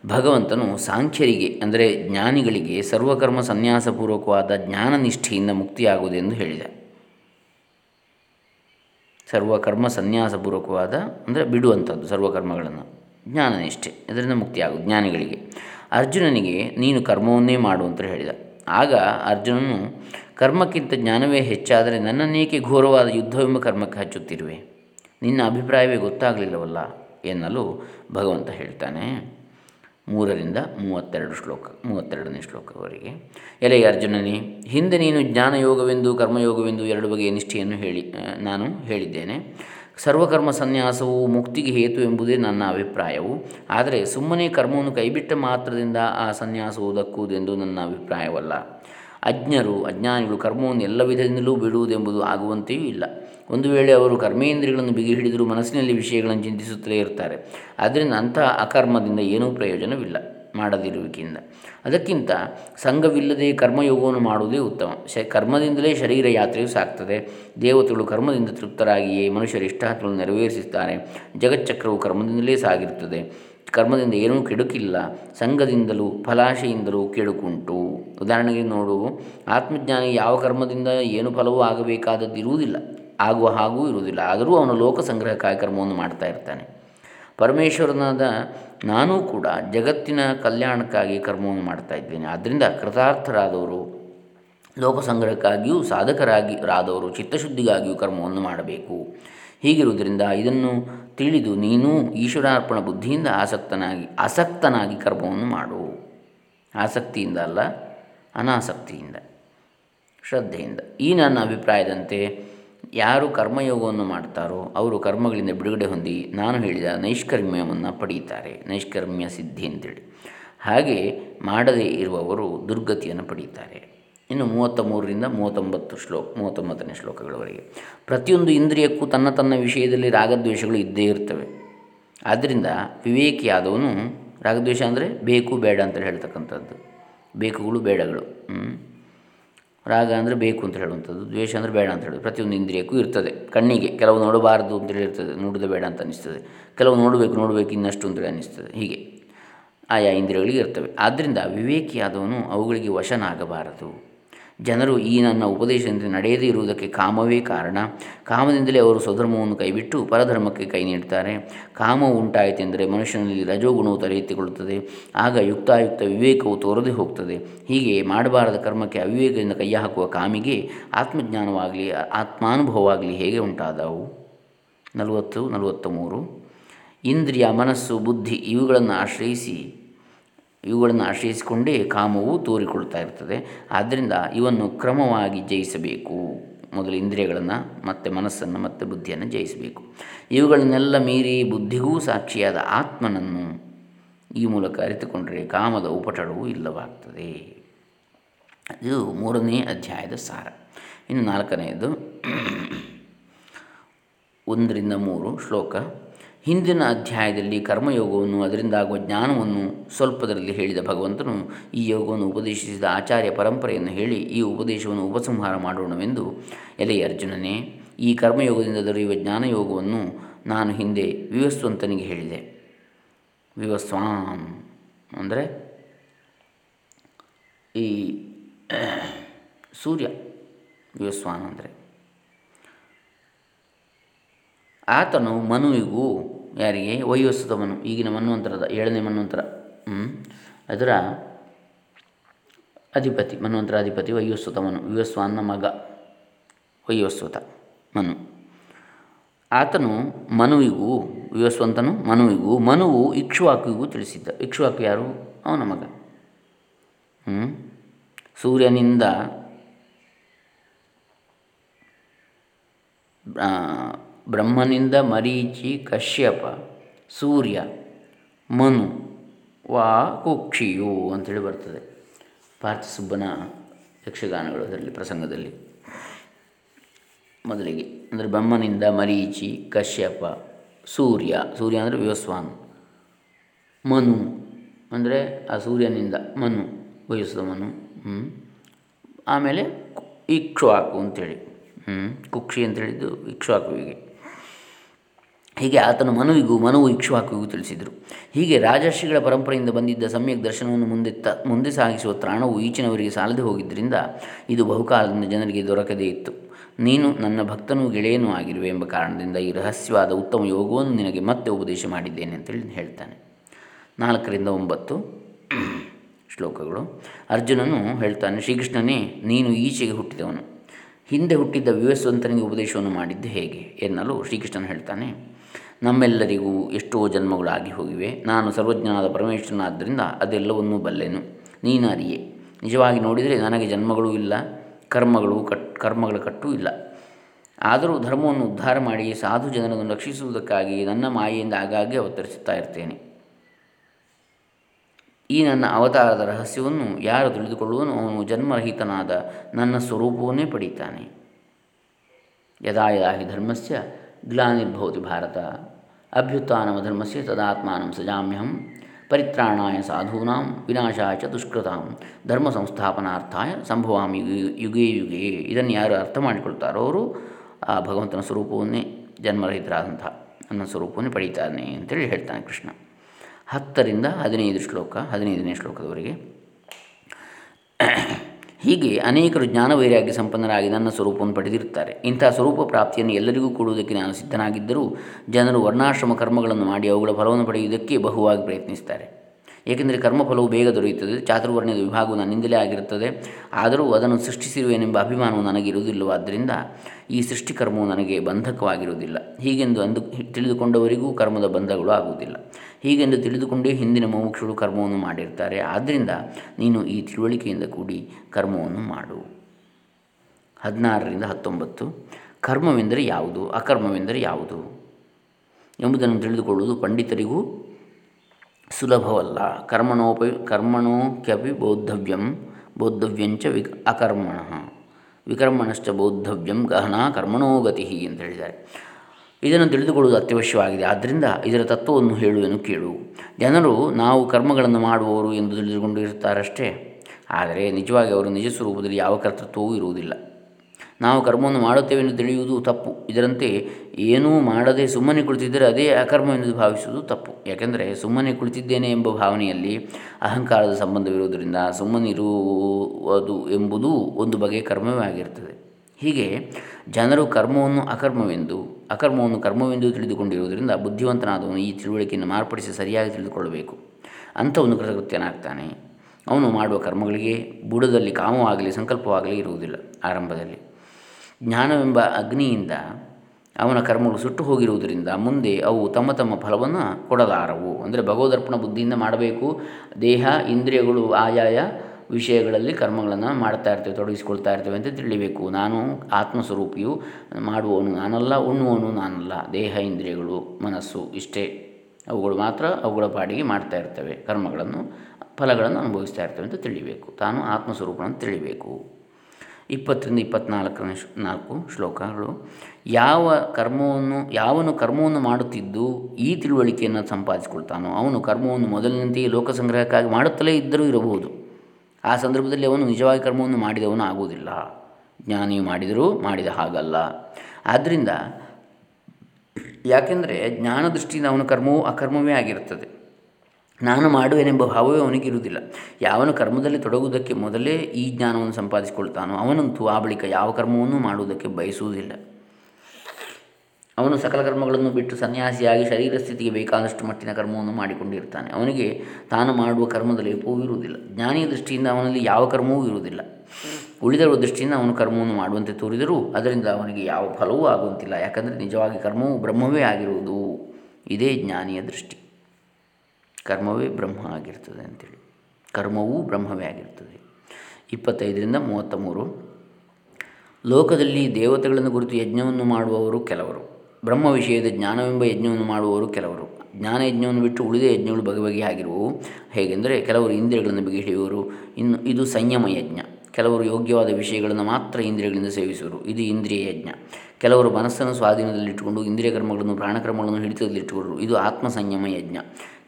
ಭಗವಂತನು ಸಾಂಖ್ಯರಿಗೆ, ಅಂದರೆ ಜ್ಞಾನಿಗಳಿಗೆ ಸರ್ವಕರ್ಮ ಸನ್ಯಾಸಪೂರ್ವಕವಾದ ಜ್ಞಾನ ನಿಷ್ಠೆಯಿಂದ ಮುಕ್ತಿಯಾಗುವುದೆಂದು ಹೇಳಿದ. ಸರ್ವಕರ್ಮ ಸನ್ಯಾಸಪೂರ್ವಕವಾದ, ಅಂದರೆ ಬಿಡುವಂಥದ್ದು ಸರ್ವಕರ್ಮಗಳನ್ನು ಜ್ಞಾನನಿಷ್ಠೆ ಇದರಿಂದ ಮುಕ್ತಿಯಾಗುವುದು ಜ್ಞಾನಿಗಳಿಗೆ. ಅರ್ಜುನನಿಗೆ, ನೀನು ಕರ್ಮವನ್ನೇ ಮಾಡು ಅಂತ ಹೇಳಿದ. ಆಗ ಅರ್ಜುನನು, ಕರ್ಮಕ್ಕಿಂತ ಜ್ಞಾನವೇ ಹೆಚ್ಚಾದರೆ ನನ್ನನ್ನೇಕೆ ಘೋರವಾದ ಯುದ್ಧವೆಂಬ ಕರ್ಮಕ್ಕೆ ಹಚ್ಚುತ್ತಿರುವೆ? ನಿನ್ನ ಅಭಿಪ್ರಾಯವೇ ಗೊತ್ತಾಗಲಿಲ್ಲವಲ್ಲ? ಎನ್ನಲು ಭಗವಂತ ಹೇಳ್ತಾನೆ. ಮೂರರಿಂದ ಮೂವತ್ತೆರಡು ಶ್ಲೋಕ, ಮೂವತ್ತೆರಡನೇ ಶ್ಲೋಕವರೆಗೆ. ಎಲೆಯ ಅರ್ಜುನನೇ, ಹಿಂದೆ ನೀನು ಜ್ಞಾನಯೋಗವೆಂದು, ಕರ್ಮಯೋಗವೆಂದು ಎರಡು ಬಗೆಯ ನಿಷ್ಠೆಯನ್ನು ಹೇಳಿ ನಾನು ಹೇಳಿದ್ದೇನೆ. ಸರ್ವಕರ್ಮ ಸನ್ಯಾಸವು ಮುಕ್ತಿಗೆ ಹೇತು ಎಂಬುದೇ ನನ್ನ ಅಭಿಪ್ರಾಯವು. ಆದರೆ ಸುಮ್ಮನೆ ಕರ್ಮವನ್ನು ಕೈಬಿಟ್ಟ ಮಾತ್ರದಿಂದ ಆ ಸನ್ಯಾಸವು ದಕ್ಕುವುದೆಂದು ನನ್ನ ಅಭಿಪ್ರಾಯವಲ್ಲ. ಅಜ್ಞರು, ಅಜ್ಞಾನಿಗಳು ಕರ್ಮವನ್ನು ಎಲ್ಲ ವಿಧದಿಂದಲೂ ಬಿಡುವುದೆಂಬುದು ಆಗುವಂತೆಯೂ ಇಲ್ಲ. ಒಂದು ವೇಳೆ ಅವರು ಕರ್ಮೇಂದ್ರಿಯಗಳನ್ನು ಬಿಗಿ ಹಿಡಿದರೂ ಮನಸ್ಸಿನಲ್ಲಿ ವಿಷಯಗಳನ್ನು ಚಿಂತಿಸುತ್ತಲೇ ಇರ್ತಾರೆ. ಆದ್ದರಿಂದ ಅಂತಹ ಅಕರ್ಮದಿಂದ ಏನೂ ಪ್ರಯೋಜನವಿಲ್ಲ. ಮಾಡದಿರುವಿಕೆಯಿಂದ. ಅದಕ್ಕಿಂತ ಸಂಘವಿಲ್ಲದೆ ಕರ್ಮಯೋಗವನ್ನು ಮಾಡುವುದೇ ಉತ್ತಮ. ಶ, ಕರ್ಮದಿಂದಲೇ ಶರೀರ ಯಾತ್ರೆಯು ಸಾಕ್ತದೆ ದೇವತೆಗಳು ಕರ್ಮದಿಂದ ತೃಪ್ತರಾಗಿಯೇ ಮನುಷ್ಯರ ಇಷ್ಟಾರ್ಥಗಳನ್ನು ನೆರವೇರಿಸುತ್ತಾರೆ. ಜಗಚ್ಚಕ್ರವು ಕರ್ಮದಿಂದಲೇ ಸಾಗಿರುತ್ತದೆ. ಕರ್ಮದಿಂದ ಏನೂ ಕೆಡುಕಿಲ್ಲ. ಸಂಘದಿಂದಲೂ, ಫಲಾಶೆಯಿಂದಲೂ ಕೆಡುಕುಂಟು. ಉದಾಹರಣೆಗೆ ನೋಡು, ಆತ್ಮಜ್ಞಾನ ಯಾವ ಕರ್ಮದಿಂದ ಏನು ಫಲವೂ ಆಗಬೇಕಾದದ್ದು ಇರುವುದಿಲ್ಲ ಆಗುವ ಹಾಗೂ ಇರುವುದಿಲ್ಲ. ಆದರೂ ಅವನು ಲೋಕ ಸಂಗ್ರಹಕ್ಕಾಗಿ ಕರ್ಮವನ್ನು ಮಾಡ್ತಾ ಇರ್ತಾನೆ. ಪರಮೇಶ್ವರನಾದ ನಾನೂ ಕೂಡ ಜಗತ್ತಿನ ಕಲ್ಯಾಣಕ್ಕಾಗಿ ಕರ್ಮವನ್ನು ಮಾಡ್ತಾ ಇದ್ದೇನೆ. ಆದ್ದರಿಂದ ಕೃತಾರ್ಥರಾದವರು, ಲೋಕಸಂಗ್ರಹಕ್ಕಾಗಿಯೂ ಸಾಧಕರಾಗಿ, ರಾದವರು, ಚಿತ್ತಶುದ್ಧಿಗಾಗಿಯೂ ಕರ್ಮವನ್ನು ಮಾಡಬೇಕು. ಹೀಗಿರುವುದರಿಂದ ಇದನ್ನು ತಿಳಿದು ನೀನು ಈಶ್ವರಾರ್ಪಣ ಬುದ್ಧಿಯಿಂದ ಆಸಕ್ತನಾಗಿ ಆಸಕ್ತನಾಗಿ ಕರ್ಮವನ್ನು ಮಾಡು. ಆಸಕ್ತಿಯಿಂದ ಅಲ್ಲ, ಅನಾಸಕ್ತಿಯಿಂದ, ಶ್ರದ್ಧೆಯಿಂದ. ಈ ನನ್ನ ಅಭಿಪ್ರಾಯದಂತೆ ಯಾರು ಕರ್ಮಯೋಗವನ್ನು ಮಾಡ್ತಾರೋ ಅವರು ಕರ್ಮಗಳಿಂದ ಬಿಡುಗಡೆ ಹೊಂದಿ ನಾನು ಹೇಳಿದ ನೈಷ್ಕರ್ಮ್ಯವನ್ನು ಪಡೀತಾರೆ ನೈಷ್ಕರ್ಮ್ಯ ಸಿದ್ಧಿ ಅಂತೇಳಿ. ಹಾಗೆ ಮಾಡದೇ ಇರುವವರು ದುರ್ಗತಿಯನ್ನು ಪಡೀತಾರೆ ಇನ್ನು ಮೂವತ್ತ ಮೂರರಿಂದ ಮೂವತ್ತೊಂಬತ್ತು ಶ್ಲೋಕ ಮೂವತ್ತೊಂಬತ್ತನೇ ಶ್ಲೋಕಗಳವರೆಗೆ. ಪ್ರತಿಯೊಂದು ಇಂದ್ರಿಯಕ್ಕೂ ತನ್ನ ತನ್ನ ವಿಷಯದಲ್ಲಿ ರಾಗದ್ವೇಷಗಳು ಇದ್ದೇ ಇರ್ತವೆ. ಆದ್ದರಿಂದ ವಿವೇಕಿಯಾದವನು ರಾಗದ್ವೇಷ ಅಂದರೆ ಬೇಕು, ಬೇಡ ಅಂತ ಹೇಳ್ತಕ್ಕಂಥದ್ದು. ಬೇಕುಗಳು, ಬೇಡಗಳು. ರಾಗ ಅಂದರೆ ಬೇಕು ಅಂತ ಹೇಳುವಂಥದ್ದು, ದ್ವೇಷ ಅಂದರೆ ಬೇಡ ಅಂತ ಹೇಳೋದು. ಪ್ರತಿಯೊಂದು ಇಂದ್ರಿಯಕ್ಕೂ ಇರ್ತದೆ. ಕಣ್ಣಿಗೆ ಕೆಲವು ನೋಡಬಾರದು ಅಂತೇಳಿ ಇರ್ತದೆ. ನೋಡೋದು ಬೇಡ ಅಂತ ಅನ್ನಿಸ್ತದೆ. ಕೆಲವು ನೋಡಬೇಕು ನೋಡಬೇಕು ಇನ್ನಷ್ಟು ಅಂತೇಳಿ ಅನ್ನಿಸ್ತದೆ. ಹೀಗೆ ಆಯಾ ಇಂದ್ರಿಯಗಳಿಗೆ ಇರ್ತವೆ. ಆದ್ದರಿಂದ ವಿವೇಕಿಯಾದವನು ಅವುಗಳಿಗೆ ವಶನಾಗಬಾರದು. ಜನರು ಈ ನನ್ನ ಉಪದೇಶದಿಂದ ನಡೆಯದೇ ಇರುವುದಕ್ಕೆ ಕಾಮವೇ ಕಾರಣ. ಕಾಮದಿಂದಲೇ ಅವರು ಸ್ವಧರ್ಮವನ್ನು ಕೈಬಿಟ್ಟು ಪರಧರ್ಮಕ್ಕೆ ಕೈ ನೀಡುತ್ತಾರೆ ಕಾಮವು ಉಂಟಾಯಿತೆಂದರೆ ಮನುಷ್ಯನಲ್ಲಿ ರಜೋಗುಣವು ತಲೆ ಆಗ ಯುಕ್ತಾಯುಕ್ತ ವಿವೇಕವು ತೋರದೆ ಹೋಗ್ತದೆ. ಹೀಗೆ ಮಾಡಬಾರದ ಕರ್ಮಕ್ಕೆ ಅವಿವೇಕದಿಂದ ಕೈ ಹಾಕುವ ಕಾಮಿಗೆ ಆತ್ಮಜ್ಞಾನವಾಗಲಿ, ಆತ್ಮಾನುಭವವಾಗಲಿ ಹೇಗೆ ಉಂಟಾದವು? ನಲವತ್ತು ನಲವತ್ತ ಮೂರು ಇಂದ್ರಿಯ, ಮನಸ್ಸು, ಬುದ್ಧಿ ಇವುಗಳನ್ನು ಆಶ್ರಯಿಸಿ ಇವುಗಳನ್ನು ಆಶ್ರಯಿಸಿಕೊಂಡೇ ಕಾಮವು ತೋರಿಕೊಳ್ತಾ ಇರ್ತದೆ. ಆದ್ದರಿಂದ ಇವನ್ನು ಕ್ರಮವಾಗಿ ಜಯಿಸಬೇಕು. ಮೊದಲು ಇಂದ್ರಿಯಗಳನ್ನು, ಮತ್ತು ಮನಸ್ಸನ್ನು, ಮತ್ತು ಬುದ್ಧಿಯನ್ನು ಜಯಿಸಬೇಕು. ಇವುಗಳನ್ನೆಲ್ಲ ಮೀರಿ ಬುದ್ಧಿಗೂ ಸಾಕ್ಷಿಯಾದ ಆತ್ಮನನ್ನು ಈ ಮೂಲಕ ಅರಿತುಕೊಂಡರೆ ಕಾಮದ ಉಪಟಳವು ಇಲ್ಲವಾಗ್ತದೆ. ಇದು ಮೂರನೇ ಅಧ್ಯಾಯದ ಸಾರ. ಇನ್ನು ನಾಲ್ಕನೆಯದು. ಒಂದರಿಂದ ಮೂರು ಶ್ಲೋಕ. ಹಿಂದಿನ ಅಧ್ಯಾಯದಲ್ಲಿ ಕರ್ಮಯೋಗವನ್ನು ಅದರಿಂದಾಗುವ ಜ್ಞಾನವನ್ನು ಸ್ವಲ್ಪದರಲ್ಲಿ ಹೇಳಿದ ಭಗವಂತನು ಈ ಯೋಗವನ್ನು ಉಪದೇಶಿಸಿದ ಆಚಾರ್ಯ ಪರಂಪರೆಯನ್ನು ಹೇಳಿ ಈ ಉಪದೇಶವನ್ನು ಉಪಸಂಹಾರ ಮಾಡೋಣವೆಂದು. ಎಲೆಯ ಅರ್ಜುನನೇ, ಈ ಕರ್ಮಯೋಗದಿಂದ ದೊರೆಯುವ ಜ್ಞಾನಯೋಗವನ್ನು ನಾನು ಹಿಂದೆ ವಿವಸ್ವಂತನಿಗೆ ಹೇಳಿದೆ. ವಿವಸ್ವಾಂ ಅಂದರೆ ಈ ಸೂರ್ಯ, ವಿವಸ್ವಾನ್ ಅಂದರೆ. ಆತನು ಮನುವಿಗೂ ಯಾರಿಗೆ? ವೈವಸ್ವತ ಮನು ಈಗಿನ ಮನ್ವಂತರದ ಏಳನೇ ಮನ್ವಂತರ ಅದರ ಅಧಿಪತಿ ಮನ್ವಂತರ ಅಧಿಪತಿ ವೈವಸ್ವತ ಮನು ಮಗ ವೈವಸ್ವತ ಮನು. ಆತನು ಮನುವಿಗೂ, ವಿವಸ್ವಂತನು ಮನುವಿಗೂ, ಮನುವು ಇಕ್ಷುವಾಕುವಿಗೂ ತಿಳಿಸಿದ್ದ. ಇಕ್ಷುವಾಕು ಯಾರು? ಅವನ ಮಗ. ಸೂರ್ಯನಿಂದ ಬ್ರಹ್ಮನಿಂದ ಮರೀಚಿ ಕಶ್ಯಪ, ಸೂರ್ಯ, ಮನು, ವಾ, ಕುಕ್ಷಿಯು ಅಂಥೇಳಿ ಬರ್ತದೆ. ಪಾರ್ಥಸುಬ್ಬನ ಯಕ್ಷಗಾನಗಳು ಅದರಲ್ಲಿ, ಪ್ರಸಂಗದಲ್ಲಿ. ಮೊದಲಿಗೆ, ಅಂದರೆ ಬ್ರಹ್ಮನಿಂದ ಮರೀಚಿ, ಕಶ್ಯಪ, ಸೂರ್ಯ ಸೂರ್ಯ ಅಂದರೆ ವಿವಸ್ವಾನ್. ಮನು ಅಂದರೆ ಆ ಸೂರ್ಯನಿಂದ ಮನು ವಯಸ್ಸದ ಮನು ಆಮೇಲೆ ಇಕ್ಷುವಾಕು ಅಂತೇಳಿ ಕುಕ್ಷಿ ಅಂತೇಳಿದ್ದು ಇಕ್ಷುವಾಕುವಿಗೆ ಹೀಗೆ ಆತನು ಮನುವಿಗೂ ಮನುವು ಇಕ್ಷುವಾಕುವಿಗೂ ತಿಳಿಸಿದರು. ಹೀಗೆ ರಾಜರ್ಷಿಗಳ ಪರಂಪರೆಯಿಂದ ಬಂದಿದ್ದ ಸಮ್ಯಕ್ ದರ್ಶನವನ್ನು ಮುಂದೆತ್ತ, ಮುಂದೆ ಸಾಗಿಸುವ ತ್ರಾಣವು ಈಚಿನವರಿಗೆ ಸಾಲದೆ ಹೋಗಿದ್ದರಿಂದ ಇದು ಬಹುಕಾಲದಿಂದ ಜನರಿಗೆ ದೊರಕದೇ ಇತ್ತು. ನೀನು ನನ್ನ ಭಕ್ತನೂ ಗೆಳೆಯನೂ ಆಗಿರುವೆ ಎಂಬ ಕಾರಣದಿಂದ ಈ ರಹಸ್ಯವಾದ ಉತ್ತಮ ಯೋಗವನ್ನು ನಿನಗೆ ಮತ್ತೆ ಉಪದೇಶ ಮಾಡಿದ್ದೇನೆ ಅಂತೇಳಿ ಹೇಳ್ತಾನೆ. ನಾಲ್ಕರಿಂದ ಒಂಬತ್ತು ಶ್ಲೋಕಗಳು. ಅರ್ಜುನನು ಹೇಳ್ತಾನೆ, ಶ್ರೀಕೃಷ್ಣನೇ, ನೀನು ಈಚೆಗೆ ಹುಟ್ಟಿದವನು. ಹಿಂದೆ ಹುಟ್ಟಿದ್ದ ವಿವಸ್ವಂತನಿಗೆ ಉಪದೇಶವನ್ನು ಮಾಡಿದ್ದು ಹೇಗೆ ಎನ್ನಲು ಶ್ರೀಕೃಷ್ಣನು ಹೇಳ್ತಾನೆ ನಮ್ಮೆಲ್ಲರಿಗೂ ಎಷ್ಟೋ ಜನ್ಮಗಳಾಗಿ ಹೋಗಿವೆ. ನಾನು ಸರ್ವಜ್ಞನಾದ ಪರಮೇಶ್ವರನಾದ್ದರಿಂದ ಅದೆಲ್ಲವನ್ನೂ ಬಲ್ಲೆನು. ನೀನಾರಿಯೇ. ನಿಜವಾಗಿ ನೋಡಿದರೆ ನನಗೆ ಜನ್ಮಗಳೂ ಇಲ್ಲ, ಕರ್ಮಗಳು ಕಟ್, ಕರ್ಮಗಳ ಕಟ್ಟೂ ಇಲ್ಲ. ಆದರೂ ಧರ್ಮವನ್ನು ಉದ್ಧಾರ ಮಾಡಿ ಸಾಧು ಜನರನ್ನು ರಕ್ಷಿಸುವುದಕ್ಕಾಗಿ ನನ್ನ ಮಾಯೆಯಿಂದ ಆಗಾಗ್ಗೆ ಅವತರಿಸುತ್ತಾ ಇರ್ತೇನೆ. ಈ ನನ್ನ ಅವತಾರದ ರಹಸ್ಯವನ್ನು ಯಾರು ತಿಳಿದುಕೊಳ್ಳುವನು? ಅವನು ಜನ್ಮರಹಿತನಾದ ನನ್ನ ಸ್ವರೂಪವನ್ನೇ ಪಡೀತಾನೆ ಯದಾ ಯದಾ ಹಿ ಧರ್ಮಸ್ಯ ಗ್ಲಾನಿರ್ಭವತಿ ಭಾರತ ಅಭ್ಯುತ್ಥಾನಮ ಧರ್ಮಸ್ಯ ತದಾತ್ಮಾನಂ ಸಜಾಮ್ಯಹಂ ಪರಿತ್ರಾಣಾಯ ಸಾಧೂನಾಂ ವಿನಾಶಾಯ ಚ ದುಷ್ಕೃತಾಂ ಧರ್ಮ ಸಂಸ್ಥಾಪನಾರ್ಥಾಯ ಸಂಭವಾಮಿ ಯುಗೇ ಯುಗೇ ಇದನ್ನು ಯಾರು ಅರ್ಥ ಮಾಡಿಕೊಳ್ತಾರೋ ಅವರು ಆ ಭಗವಂತನ ಸ್ವರೂಪವನ್ನೇ ಜನ್ಮರಹಿತರಾದಂಥ ನನ್ನ ಸ್ವರೂಪವನ್ನು ಪಡೀತಾನೆ ಅಂತೇಳಿ ಹೇಳ್ತಾನೆ ಕೃಷ್ಣ. ಹತ್ತರಿಂದ ಹದಿನೈದು ಶ್ಲೋಕ, ಹದಿನೈದನೇ ಶ್ಲೋಕದವರೆಗೆ. ಹೀಗೆ ಅನೇಕರು ಜ್ಞಾನವೈರಾಗ್ಯ ಸಂಪನ್ನರಾಗಿ ನನ್ನ ಸ್ವರೂಪವನ್ನು ಪಡೆದಿರುತ್ತಾರೆ. ಇಂಥ ಸ್ವರೂಪ ಪ್ರಾಪ್ತಿಯನ್ನು ಎಲ್ಲರಿಗೂ ಕೊಡುವುದಕ್ಕೆ ನಾನು ಸಿದ್ಧನಾಗಿದ್ದರೂ ಜನರು ವರ್ಣಾಶ್ರಮ ಕರ್ಮಗಳನ್ನು ಮಾಡಿ ಅವುಗಳ ಫಲವನ್ನು ಪಡೆಯುವುದಕ್ಕೆ ಬಹುವಾಗಿ ಪ್ರಯತ್ನಿಸುತ್ತಾರೆ. ಏಕೆಂದರೆ ಕರ್ಮಫಲವು ಬೇಗ ದೊರೆಯುತ್ತದೆ, ಚಾತುರ್ವರ್ಣ್ಯದ ವಿಭಾಗವು ನನ್ನಿಂದಲೇ ಆಗಿರುತ್ತದೆ, ಆದರೂ ಅದನ್ನು ಸೃಷ್ಟಿಸಿರುವೆನೆಂಬ ಅಭಿಮಾನವು ನನಗಿರುವುದಿಲ್ಲವಾದ್ದರಿಂದ ಈ ಸೃಷ್ಟಿಕರ್ಮವು ನನಗೆ ಬಂಧಕವಾಗಿರುವುದಿಲ್ಲ. ಹೀಗೆಂದು ಅಂದು ತಿಳಿದುಕೊಂಡವರಿಗೂ ಕರ್ಮದ ಬಂಧಗಳು ಆಗುವುದಿಲ್ಲ. ಹೀಗೆಂದು ತಿಳಿದುಕೊಂಡೇ ಹಿಂದಿನ ಮೋಕ್ಷಗಳು ಕರ್ಮವನ್ನು ಮಾಡಿರ್ತಾರೆ. ಆದ್ದರಿಂದ ನೀನು ಈ ತಿಳುವಳಿಕೆಯಿಂದ ಕೂಡಿ ಕರ್ಮವನ್ನು ಮಾಡು. ಹದಿನಾರರಿಂದ ಹತ್ತೊಂಬತ್ತು. ಕರ್ಮವೆಂದರೆ ಯಾವುದು? ಅಕರ್ಮವೆಂದರೆ ಯಾವುದು? ಎಂಬುದನ್ನು ತಿಳಿದುಕೊಳ್ಳುವುದು ಪಂಡಿತರಿಗೂ ಸುಲಭವಲ್ಲ. ಕರ್ಮಣೋಪ ಕರ್ಮಣೋಕ್ಯಪಿ ಬೌದ್ಧವ್ಯಂ, ಬೌದ್ಧವ್ಯಂಚ ವಿ ಅಕರ್ಮಣ. ವಿಕರ್ಮಣಶ್ಚ ಬೌದ್ಧವ್ಯಂ ಗಹನ ಕರ್ಮಣೋ ಗತಿ ಅಂತ ಹೇಳಿದ್ದಾರೆ. ಇದನ್ನು ತಿಳಿದುಕೊಳ್ಳುವುದು ಅತ್ಯವಶ್ಯವಾಗಿದೆ. ಆದ್ದರಿಂದ ಇದರ ತತ್ವವನ್ನು ಹೇಳುವೆನು ಕೇಳು. ಜನರು ನಾವು ಕರ್ಮಗಳನ್ನು ಮಾಡುವವರು ಎಂದು ತಿಳಿದುಕೊಂಡು ಇರುತ್ತಾರಷ್ಟೇ ಆದರೆ ನಿಜವಾಗಿ ಅವರು ನಿಜ ಸ್ವರೂಪದಲ್ಲಿ ಯಾವ ಕರ್ತೃತ್ವವೂ ಇರುವುದಿಲ್ಲ. ನಾವು ಕರ್ಮವನ್ನು ಮಾಡುತ್ತೇವೆ ಎಂದು ತಿಳಿಯುವುದು ತಪ್ಪು. ಇದರಂತೆ ಏನೂ ಮಾಡದೆ ಸುಮ್ಮನೆ ಕುಳಿತಿದ್ದರೆ ಅದೇ ಅಕರ್ಮವೆಂದು ಭಾವಿಸುವುದು ತಪ್ಪು. ಯಾಕೆಂದರೆ ಸುಮ್ಮನೆ ಕುಳಿತಿದ್ದೇನೆ ಎಂಬ ಭಾವನೆಯಲ್ಲಿ ಅಹಂಕಾರದ ಸಂಬಂಧವಿರುವುದರಿಂದ ಸುಮ್ಮನಿರುವುದು ಎಂಬುದೂ ಒಂದು ಬಗೆಯ ಕರ್ಮವೇ ಆಗಿರ್ತದೆ ಹೀಗೆ ಜನರು ಕರ್ಮವನ್ನು ಅಕರ್ಮವೆಂದು, ಅಕರ್ಮವನ್ನು ಕರ್ಮವೆಂದು ತಿಳಿದುಕೊಂಡಿರುವುದರಿಂದ ಬುದ್ಧಿವಂತನಾದವನು ಈ ತಿಳುವಳಿಕೆಯನ್ನು ಮಾರ್ಪಡಿಸಿ ಸರಿಯಾಗಿ ತಿಳಿದುಕೊಳ್ಳಬೇಕು. ಅಂಥವನು ಕೃತಕೃತ್ಯನಾಗ್ತಾನೆ. ಅವನು ಮಾಡುವ ಕರ್ಮಗಳಿಗೆ ಬುಡದಲ್ಲಿ ಕಾಮವಾಗಲಿ, ಸಂಕಲ್ಪವಾಗಲಿ ಇರುವುದಿಲ್ಲ ಆರಂಭದಲ್ಲಿ. ಜ್ಞಾನವೆಂಬ ಅಗ್ನಿಯಿಂದ ಅವನ ಕರ್ಮಗಳು ಸುಟ್ಟು ಹೋಗಿರುವುದರಿಂದ ಮುಂದೆ ಅವು ತಮ್ಮ ತಮ್ಮ ಫಲವನ್ನು ಕೊಡಲಾರವು. ಅಂದರೆ ಭಗವದರ್ಪಣ ಬುದ್ಧಿಯಿಂದ ಮಾಡಬೇಕು. ದೇಹ, ಇಂದ್ರಿಯಗಳು, ಆಯಾಯ ವಿಷಯಗಳಲ್ಲಿ ಕರ್ಮಗಳನ್ನು ಮಾಡ್ತಾ ಇರ್ತೇವೆ, ತೊಡಗಿಸಿಕೊಳ್ತಾ ಇರ್ತೇವೆ ಅಂತ ತಿಳಿಬೇಕು. ನಾನು ಆತ್ಮಸ್ವರೂಪಿಯು, ಮಾಡುವವನು ನಾನಲ್ಲ, ಉಣ್ಣುವವನು ನಾನಲ್ಲ, ದೇಹ, ಇಂದ್ರಿಯಗಳು, ಮನಸ್ಸು ಇಷ್ಟೇ. ಅವುಗಳು ಮಾತ್ರ ಅವುಗಳ ಪಾಡಿಗೆ ಮಾಡ್ತಾ ಇರ್ತವೆ, ಕರ್ಮಗಳನ್ನು, ಫಲಗಳನ್ನು ಅನುಭವಿಸ್ತಾ ಇರ್ತವೆ ಅಂತ ತಿಳಿಬೇಕು. ತಾನು ಆತ್ಮಸ್ವರೂಪವನ್ನು ತಿಳಿಬೇಕು. ಇಪ್ಪತ್ತರಿಂದ ಇಪ್ಪತ್ತ್ನಾಲ್ಕನೇ ನಾಲ್ಕು ಶ್ಲೋಕಗಳು. ಯಾವ ಕರ್ಮವನ್ನು, ಯಾವನು ಕರ್ಮವನ್ನು ಮಾಡುತ್ತಿದ್ದು ಈ ತಿಳುವಳಿಕೆಯನ್ನು ಸಂಪಾದಿಸಿಕೊಳ್ತಾನೋ, ಅವನು ಕರ್ಮವನ್ನು ಮೊದಲಿನಂತೆಯೇ ಲೋಕಸಂಗ್ರಹಕ್ಕಾಗಿ ಮಾಡುತ್ತಲೇ ಇದ್ದರೂ ಇರಬಹುದು. ಆ ಸಂದರ್ಭದಲ್ಲಿ ಅವನು ನಿಜವಾಗಿ ಕರ್ಮವನ್ನು ಮಾಡಿದವನು ಆಗುವುದಿಲ್ಲ. ಜ್ಞಾನಿಯು ಮಾಡಿದರೂ ಮಾಡಿದ ಹಾಗಲ್ಲ. ಆದ್ದರಿಂದ ಯಾಕೆಂದರೆ ಜ್ಞಾನ ದೃಷ್ಟಿಯಿಂದ ಅವನ ಕರ್ಮವು ಅಕರ್ಮವೇ ಆಗಿರುತ್ತದೆ. ನಾನು ಮಾಡುವೆನೆಂಬ ಭಾವವೇ ಅವನಿಗಿರುವುದಿಲ್ಲ. ಯಾವನು ಕರ್ಮದಲ್ಲಿ ತೊಡಗುವುದಕ್ಕೆ ಮೊದಲೇ ಈ ಜ್ಞಾನವನ್ನು ಸಂಪಾದಿಸಿಕೊಳ್ತಾನೋ ಅವನಂತೂ ಆ ಬಳಿಕ ಯಾವ ಕರ್ಮವನ್ನು ಮಾಡುವುದಕ್ಕೆ ಬಯಸುವುದಿಲ್ಲ. ಅವನು ಸಕಲ ಕರ್ಮಗಳನ್ನು ಬಿಟ್ಟು ಸನ್ಯಾಸಿಯಾಗಿ ಶರೀರ ಸ್ಥಿತಿಗೆ ಬೇಕಾದಷ್ಟು ಮಟ್ಟಿನ ಕರ್ಮವನ್ನು ಮಾಡಿಕೊಂಡಿರ್ತಾನೆ. ಅವನಿಗೆ ತಾನು ಮಾಡುವ ಕರ್ಮದ ಲೇಪವೂ ಇರುವುದಿಲ್ಲ. ಜ್ಞಾನಿಯ ದೃಷ್ಟಿಯಿಂದ ಅವನಲ್ಲಿ ಯಾವ ಕರ್ಮವೂ ಇರುವುದಿಲ್ಲ. ಉಳಿದರುವ ದೃಷ್ಟಿಯಿಂದ ಅವನು ಕರ್ಮವನ್ನು ಮಾಡುವಂತೆ ತೋರಿದರೂ ಅದರಿಂದ ಅವನಿಗೆ ಯಾವ ಫಲವೂ ಆಗುವಂತಿಲ್ಲ. ಯಾಕಂದರೆ ನಿಜವಾಗಿ ಕರ್ಮವು ಬ್ರಹ್ಮವೇ ಆಗಿರುವುದು. ಇದೇ ಜ್ಞಾನಿಯ ದೃಷ್ಟಿ. ಕರ್ಮವೇ ಬ್ರಹ್ಮ ಆಗಿರ್ತದೆ ಅಂತೇಳಿ. ಕರ್ಮವೂ ಬ್ರಹ್ಮವೇ ಆಗಿರ್ತದೆ. ಇಪ್ಪತ್ತೈದರಿಂದ ಮೂವತ್ತ ಮೂರು ಲೋಕದಲ್ಲಿ ದೇವತೆಗಳನ್ನು ಕುರಿತು ಯಜ್ಞವನ್ನು ಮಾಡುವವರು ಕೆಲವರು. ಬ್ರಹ್ಮ ವಿಷಯದ ಜ್ಞಾನವೆಂಬ ಯಜ್ಞವನ್ನು ಮಾಡುವವರು ಕೆಲವರು. ಜ್ಞಾನ ಯಜ್ಞವನ್ನು ಬಿಟ್ಟು ಉಳಿದ ಯಜ್ಞಗಳು ಬಗೆ ಹೇಗೆಂದರೆ ಕೆಲವರು ಇಂದ್ರಿಯಗಳನ್ನು ಬಗೆ ಹಿಡಿಯುವರು ಇನ್ನು ಇದು ಸಂಯಮ ಯಜ್ಞ. ಕೆಲವರು ಯೋಗ್ಯವಾದ ವಿಷಯಗಳನ್ನು ಮಾತ್ರ ಇಂದ್ರಿಯಗಳಿಂದ ಸೇವಿಸುವರು. ಇದು ಇಂದ್ರಿಯ ಯಜ್ಞ. ಕೆಲವರು ಮನಸ್ಸನ್ನು ಸ್ವಾಧೀನದಲ್ಲಿಟ್ಟುಕೊಂಡು ಇಂದ್ರಿಯ ಕರ್ಮಗಳನ್ನು ಪ್ರಾಣಕರ್ಮಗಳನ್ನು ಹಿಡಿತದಲ್ಲಿಟ್ಟುಕೊಳ್ಳರು ಇದು ಆತ್ಮ ಸಂಯಮ ಯಜ್ಞ.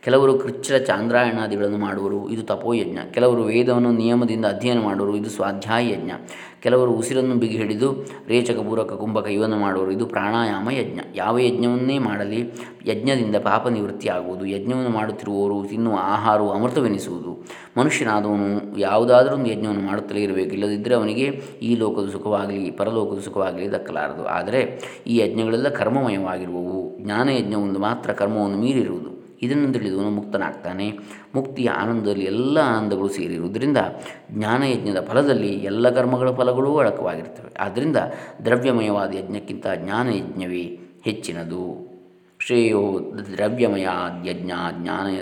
ಕೆಲವರು ಕೃಚ್ಛ್ರ ಚಾಂದ್ರಾಯಣಾದಿಗಳನ್ನು ಮಾಡುವರು, ಇದು ತಪೋಯಜ್ಞ. ಕೆಲವರು ವೇದವನ್ನು ನಿಯಮದಿಂದ ಅಧ್ಯಯನ ಮಾಡುವರು, ಇದು ಸ್ವಾಧ್ಯಾಯ ಯಜ್ಞ ಕೆಲವರು ಉಸಿರನ್ನು ಬಿಗಿ ಹಿಡಿದು ರೇಚಕ ಪೂರಕ ಕುಂಭಕ ಇವನ್ನು ಮಾಡುವರು, ಇದು ಪ್ರಾಣಾಯಾಮ ಯಜ್ಞ ಯಾವ ಯಜ್ಞವನ್ನೇ ಮಾಡಲಿ ಯಜ್ಞದಿಂದ ಪಾಪ ನಿವೃತ್ತಿಯಾಗುವುದು. ಯಜ್ಞವನ್ನು ಮಾಡುತ್ತಿರುವವರು ತಿನ್ನುವ ಆಹಾರವು ಅಮೃತವೆನಿಸುವುದು. ಮನುಷ್ಯನಾದವನು ಯಾವುದಾದರೂ ಒಂದು ಯಜ್ಞವನ್ನು ಮಾಡುತ್ತಲೇ ಇರಬೇಕು. ಇಲ್ಲದಿದ್ದರೆ ಅವನಿಗೆ ಈ ಲೋಕದ ಸುಖವಾಗಲಿ ಪರಲೋಕದ ಸುಖವಾಗಲಿ ದಕ್ಕಲಾರದು. ಆದರೆ ಈ ಯಜ್ಞಗಳೆಲ್ಲ ಕರ್ಮಮಯವಾಗಿರುವವು. ಜ್ಞಾನಯಜ್ಞವೊಂದು ಮಾತ್ರ ಕರ್ಮವನ್ನು ಮೀರಿರುವುದು. ಇದನ್ನು ತಿಳಿದವನು ಮುಕ್ತನಾಗ್ತಾನೆ. ಮುಕ್ತಿಯ ಆನಂದದಲ್ಲಿ ಎಲ್ಲ ಆನಂದಗಳು ಸೇರಿರುವುದರಿಂದ ಜ್ಞಾನಯಜ್ಞದ ಫಲದಲ್ಲಿ ಎಲ್ಲ ಕರ್ಮಗಳ ಫಲಗಳೂ ಅಡಕವಾಗಿರ್ತವೆ ಆದ್ದರಿಂದ ದ್ರವ್ಯಮಯವಾದ ಯಜ್ಞಕ್ಕಿಂತ ಜ್ಞಾನಯಜ್ಞವೇ ಹೆಚ್ಚಿನದು. ಶ್ರೇಯೋ ದ್ರವ್ಯಮಯ ಯಜ್ಞ ಜ್ಞಾನ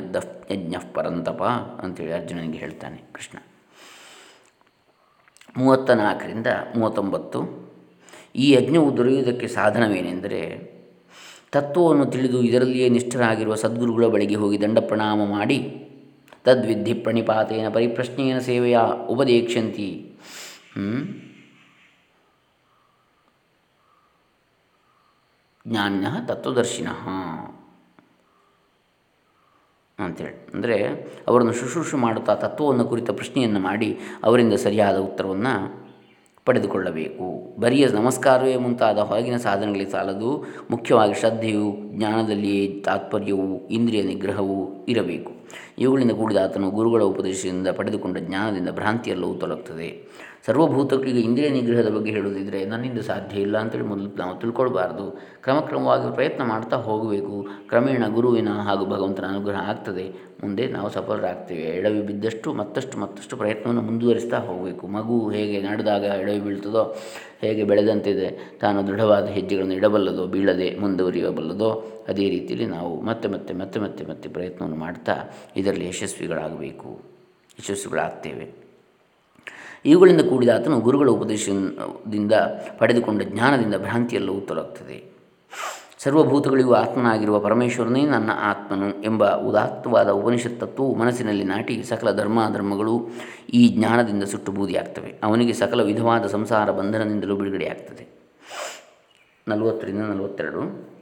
ಯಜ್ಞ ಪರಂತಪ ಅಂತೇಳಿ ಅರ್ಜುನನಿಗೆ ಹೇಳ್ತಾನೆ ಕೃಷ್ಣ. ಮೂವತ್ತ ನಾಲ್ಕರಿಂದ ಮೂವತ್ತೊಂಬತ್ತು ಈ ಯಜ್ಞವು ದೊರೆಯುವುದಕ್ಕೆ ಸಾಧನವೇನೆಂದರೆ ತತ್ವವನ್ನು ತಿಳಿದು ಇದರಲ್ಲಿಯೇ ನಿಷ್ಠರಾಗಿರುವ ಸದ್ಗುರುಗಳ ಬಳಿಗೆ ಹೋಗಿ ದಂಡ ಪ್ರಣಾಮ ಮಾಡಿ ತದ್ವಿಧಿ ಪ್ರಣಿಪಾತೇನ ಪರಿಪ್ರಶ್ನೆಯ ಸೇವೆಯ ಉಪದೇಕ್ಷಂತಿ ಜ್ಞಾನ ತತ್ವದರ್ಶಿನ. ಅಂಥೇಳಿ ಅಂದರೆ ಅವರನ್ನು ಶುಶ್ರೂಷೆ ಮಾಡುತ್ತಾ ತತ್ವವನ್ನು ಕುರಿತ ಪ್ರಶ್ನೆಯನ್ನು ಮಾಡಿ ಅವರಿಂದ ಸರಿಯಾದ ಉತ್ತರವನ್ನು ಪಡೆದುಕೊಳ್ಳಬೇಕು. ಬರಿಯ ನಮಸ್ಕಾರವೇ ಮುಂತಾದ ಹೊರಗಿನ ಸಾಧನೆಗಳಿಗೆ ಸಾಲದು ಮುಖ್ಯವಾಗಿ ಶ್ರದ್ಧೆಯು ಜ್ಞಾನದಲ್ಲಿಯೇ ತಾತ್ಪರ್ಯವು ಇಂದ್ರಿಯ ನಿಗ್ರಹವೂ ಇರಬೇಕು. ಇವುಗಳಿಂದ ಕೂಡಿದ ಆತನು ಗುರುಗಳ ಉಪದೇಶದಿಂದ ಪಡೆದುಕೊಂಡ ಜ್ಞಾನದಿಂದ ಭ್ರಾಂತಿಯೆಲ್ಲವೂ ತೊಲಗ್ತದೆ. ಸರ್ವಭೂತಕ್ಕೀಗ ಇಂದ್ರಿಯ ನಿಗ್ರಹದ ಬಗ್ಗೆ ಹೇಳುವುದಿದ್ದರೆ ನನ್ನಿಂದ ಸಾಧ್ಯ ಇಲ್ಲ ಅಂತೇಳಿ ಮೊದಲು ನಾವು ತಿಳ್ಕೊಳ್ಬಾರ್ದು. ಕ್ರಮಕ್ರಮವಾಗಿ ಪ್ರಯತ್ನ ಮಾಡ್ತಾ ಹೋಗಬೇಕು. ಕ್ರಮೇಣ ಗುರುವಿನ ಹಾಗೂ ಭಗವಂತನ ಅನುಗ್ರಹ ಆಗ್ತದೆ. ಮುಂದೆ ನಾವು ಸಫಲರಾಗ್ತೇವೆ. ಎಡವಿ ಬಿದ್ದಷ್ಟು ಮತ್ತಷ್ಟು ಮತ್ತಷ್ಟು ಪ್ರಯತ್ನವನ್ನು ಮುಂದುವರಿಸ್ತಾ ಹೋಗಬೇಕು. ಮಗು ಹೇಗೆ ನಡೆದಾಗ ಎಡವಿ ಬೀಳ್ತದೋ, ಹೇಗೆ ಬೆಳೆದಂತಿದೆ, ತಾನು ದೃಢವಾದ ಹೆಜ್ಜೆಗಳನ್ನು ಇಡಬಲ್ಲದೋ, ಬೀಳದೆ ಮುಂದುವರಿಯಬಲ್ಲದೋ ಅದೇ ರೀತಿಯಲ್ಲಿ ನಾವು ಮತ್ತೆ ಮತ್ತೆ ಮತ್ತೆ ಮತ್ತೆ ಮತ್ತೆ ಪ್ರಯತ್ನವನ್ನು ಮಾಡ್ತಾ ಇದರಲ್ಲಿ ಯಶಸ್ವಿಗಳಾಗಬೇಕು. ಯಶಸ್ವಿಗಳಾಗ್ತೇವೆ. ಇವುಗಳಿಂದ ಕೂಡಿದ ಆತನು ಗುರುಗಳ ಉಪದೇಶದಿಂದ ಪಡೆದುಕೊಂಡ ಜ್ಞಾನದಿಂದ ಭ್ರಾಂತಿಯೆಲ್ಲವೂ ಉತ್ತರಾಗ್ತದೆ ಸರ್ವಭೂತಗಳಿಗೂ ಆತ್ಮನಾಗಿರುವ ಪರಮೇಶ್ವರನೇ ನನ್ನ ಆತ್ಮನು ಎಂಬ ಉದಾತ್ತವಾದ ಉಪನಿಷತ್ ತತ್ವವು ಮನಸ್ಸಿನಲ್ಲಿ ನಾಟಿ ಸಕಲ ಧರ್ಮ ಧರ್ಮಗಳು ಈ ಜ್ಞಾನದಿಂದ ಸುಟ್ಟು ಬೂದಿಯಾಗ್ತವೆ ಅವನಿಗೆ ಸಕಲ ವಿಧವಾದ ಸಂಸಾರ ಬಂಧನದಿಂದಲೂ ಬಿಡುಗಡೆಯಾಗ್ತದೆ. ನಲವತ್ತರಿಂದ ನಲವತ್ತೆರಡು.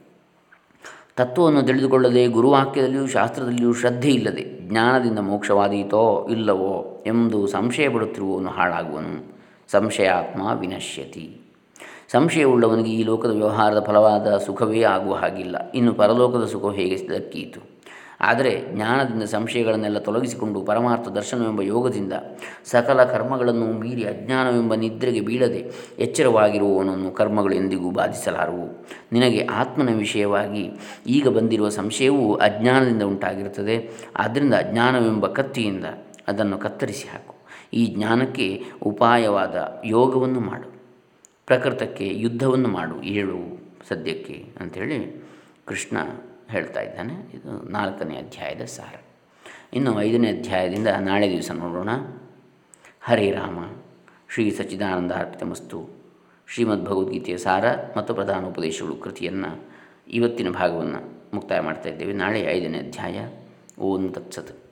ತತ್ವವನ್ನು ತಿಳಿದುಕೊಳ್ಳದೆ ಗುರುವಾಕ್ಯದಲ್ಲಿಯೂ ಶಾಸ್ತ್ರದಲ್ಲಿಯೂ ಶ್ರದ್ಧೆ ಇಲ್ಲದೆ ಜ್ಞಾನದಿಂದ ಮೋಕ್ಷವಾದೀತೋ ಇಲ್ಲವೋ ಎಂದು ಸಂಶಯ ಪಡುತ್ತಿರುವವನು ಹಾಳಾಗುವನು ಸಂಶಯಾತ್ಮ ವಿನಶ್ಯತಿ. ಸಂಶಯವುಳ್ಳವನಿಗೆ ಈ ಲೋಕದ ವ್ಯವಹಾರದ ಫಲವಾದ ಸುಖವೇ ಆಗುವ ಹಾಗಿಲ್ಲ. ಇನ್ನು ಪರಲೋಕದ ಸುಖ ಹೇಗೆ ದಕ್ಕೀತು ಆದರೆ ಜ್ಞಾನದಿಂದ ಸಂಶಯಗಳನ್ನೆಲ್ಲ ತೊಲಗಿಸಿಕೊಂಡು ಪರಮಾರ್ಥ ದರ್ಶನವೆಂಬ ಯೋಗದಿಂದ ಸಕಲ ಕರ್ಮಗಳನ್ನು ಮೀರಿ ಅಜ್ಞಾನವೆಂಬ ನಿದ್ರೆಗೆ ಬೀಳದೆ ಎಚ್ಚರವಾಗಿರುವವನನ್ನು ಕರ್ಮಗಳು ಎಂದಿಗೂ ಬಾಧಿಸಲಾರವು ನಿನಗೆ ಆತ್ಮನ ವಿಷಯವಾಗಿ ಈಗ ಬಂದಿರುವ ಸಂಶಯವು ಅಜ್ಞಾನದಿಂದ ಉಂಟಾಗಿರುತ್ತದೆ. ಆದ್ದರಿಂದ ಅಜ್ಞಾನವೆಂಬ ಕತ್ತಿಯಿಂದ ಅದನ್ನು ಕತ್ತರಿಸಿ ಹಾಕು. ಈ ಜ್ಞಾನಕ್ಕೆ ಉಪಾಯವಾದ ಯೋಗವನ್ನು ಮಾಡು. ಪ್ರಕೃತಕ್ಕೆ ಯುದ್ಧವನ್ನು ಮಾಡು. ಏಳು ಸದ್ಯಕ್ಕೆ ಅಂಥೇಳಿ ಕೃಷ್ಣ ಹೇಳ್ತಾ ಇದ್ದಾನೆ. ಇದು ನಾಲ್ಕನೇ ಅಧ್ಯಾಯದ ಸಾರ. ಇನ್ನು ಐದನೇ ಅಧ್ಯಾಯದಿಂದ ನಾಳೆ ದಿವಸ ನೋಡೋಣ. ಹರೇ ರಾಮ. ಶ್ರೀ ಸಚ್ಚಿದಾನಂದ ಅರ್ಪಿತಮಸ್ತು ಶ್ರೀಮದ್ ಭಗವದ್ಗೀತೆಯ ಸಾರ ಮತ್ತು ಪ್ರಧಾನ ಉಪದೇಶಗಳು ಕೃತಿಯನ್ನು ಇವತ್ತಿನ ಭಾಗವನ್ನು ಮುಕ್ತಾಯ ಮಾಡ್ತಾ ಇದ್ದೇವೆ. ನಾಳೆ ಐದನೇ ಅಧ್ಯಾಯ. ಓಂ ತತ್ಸತ್.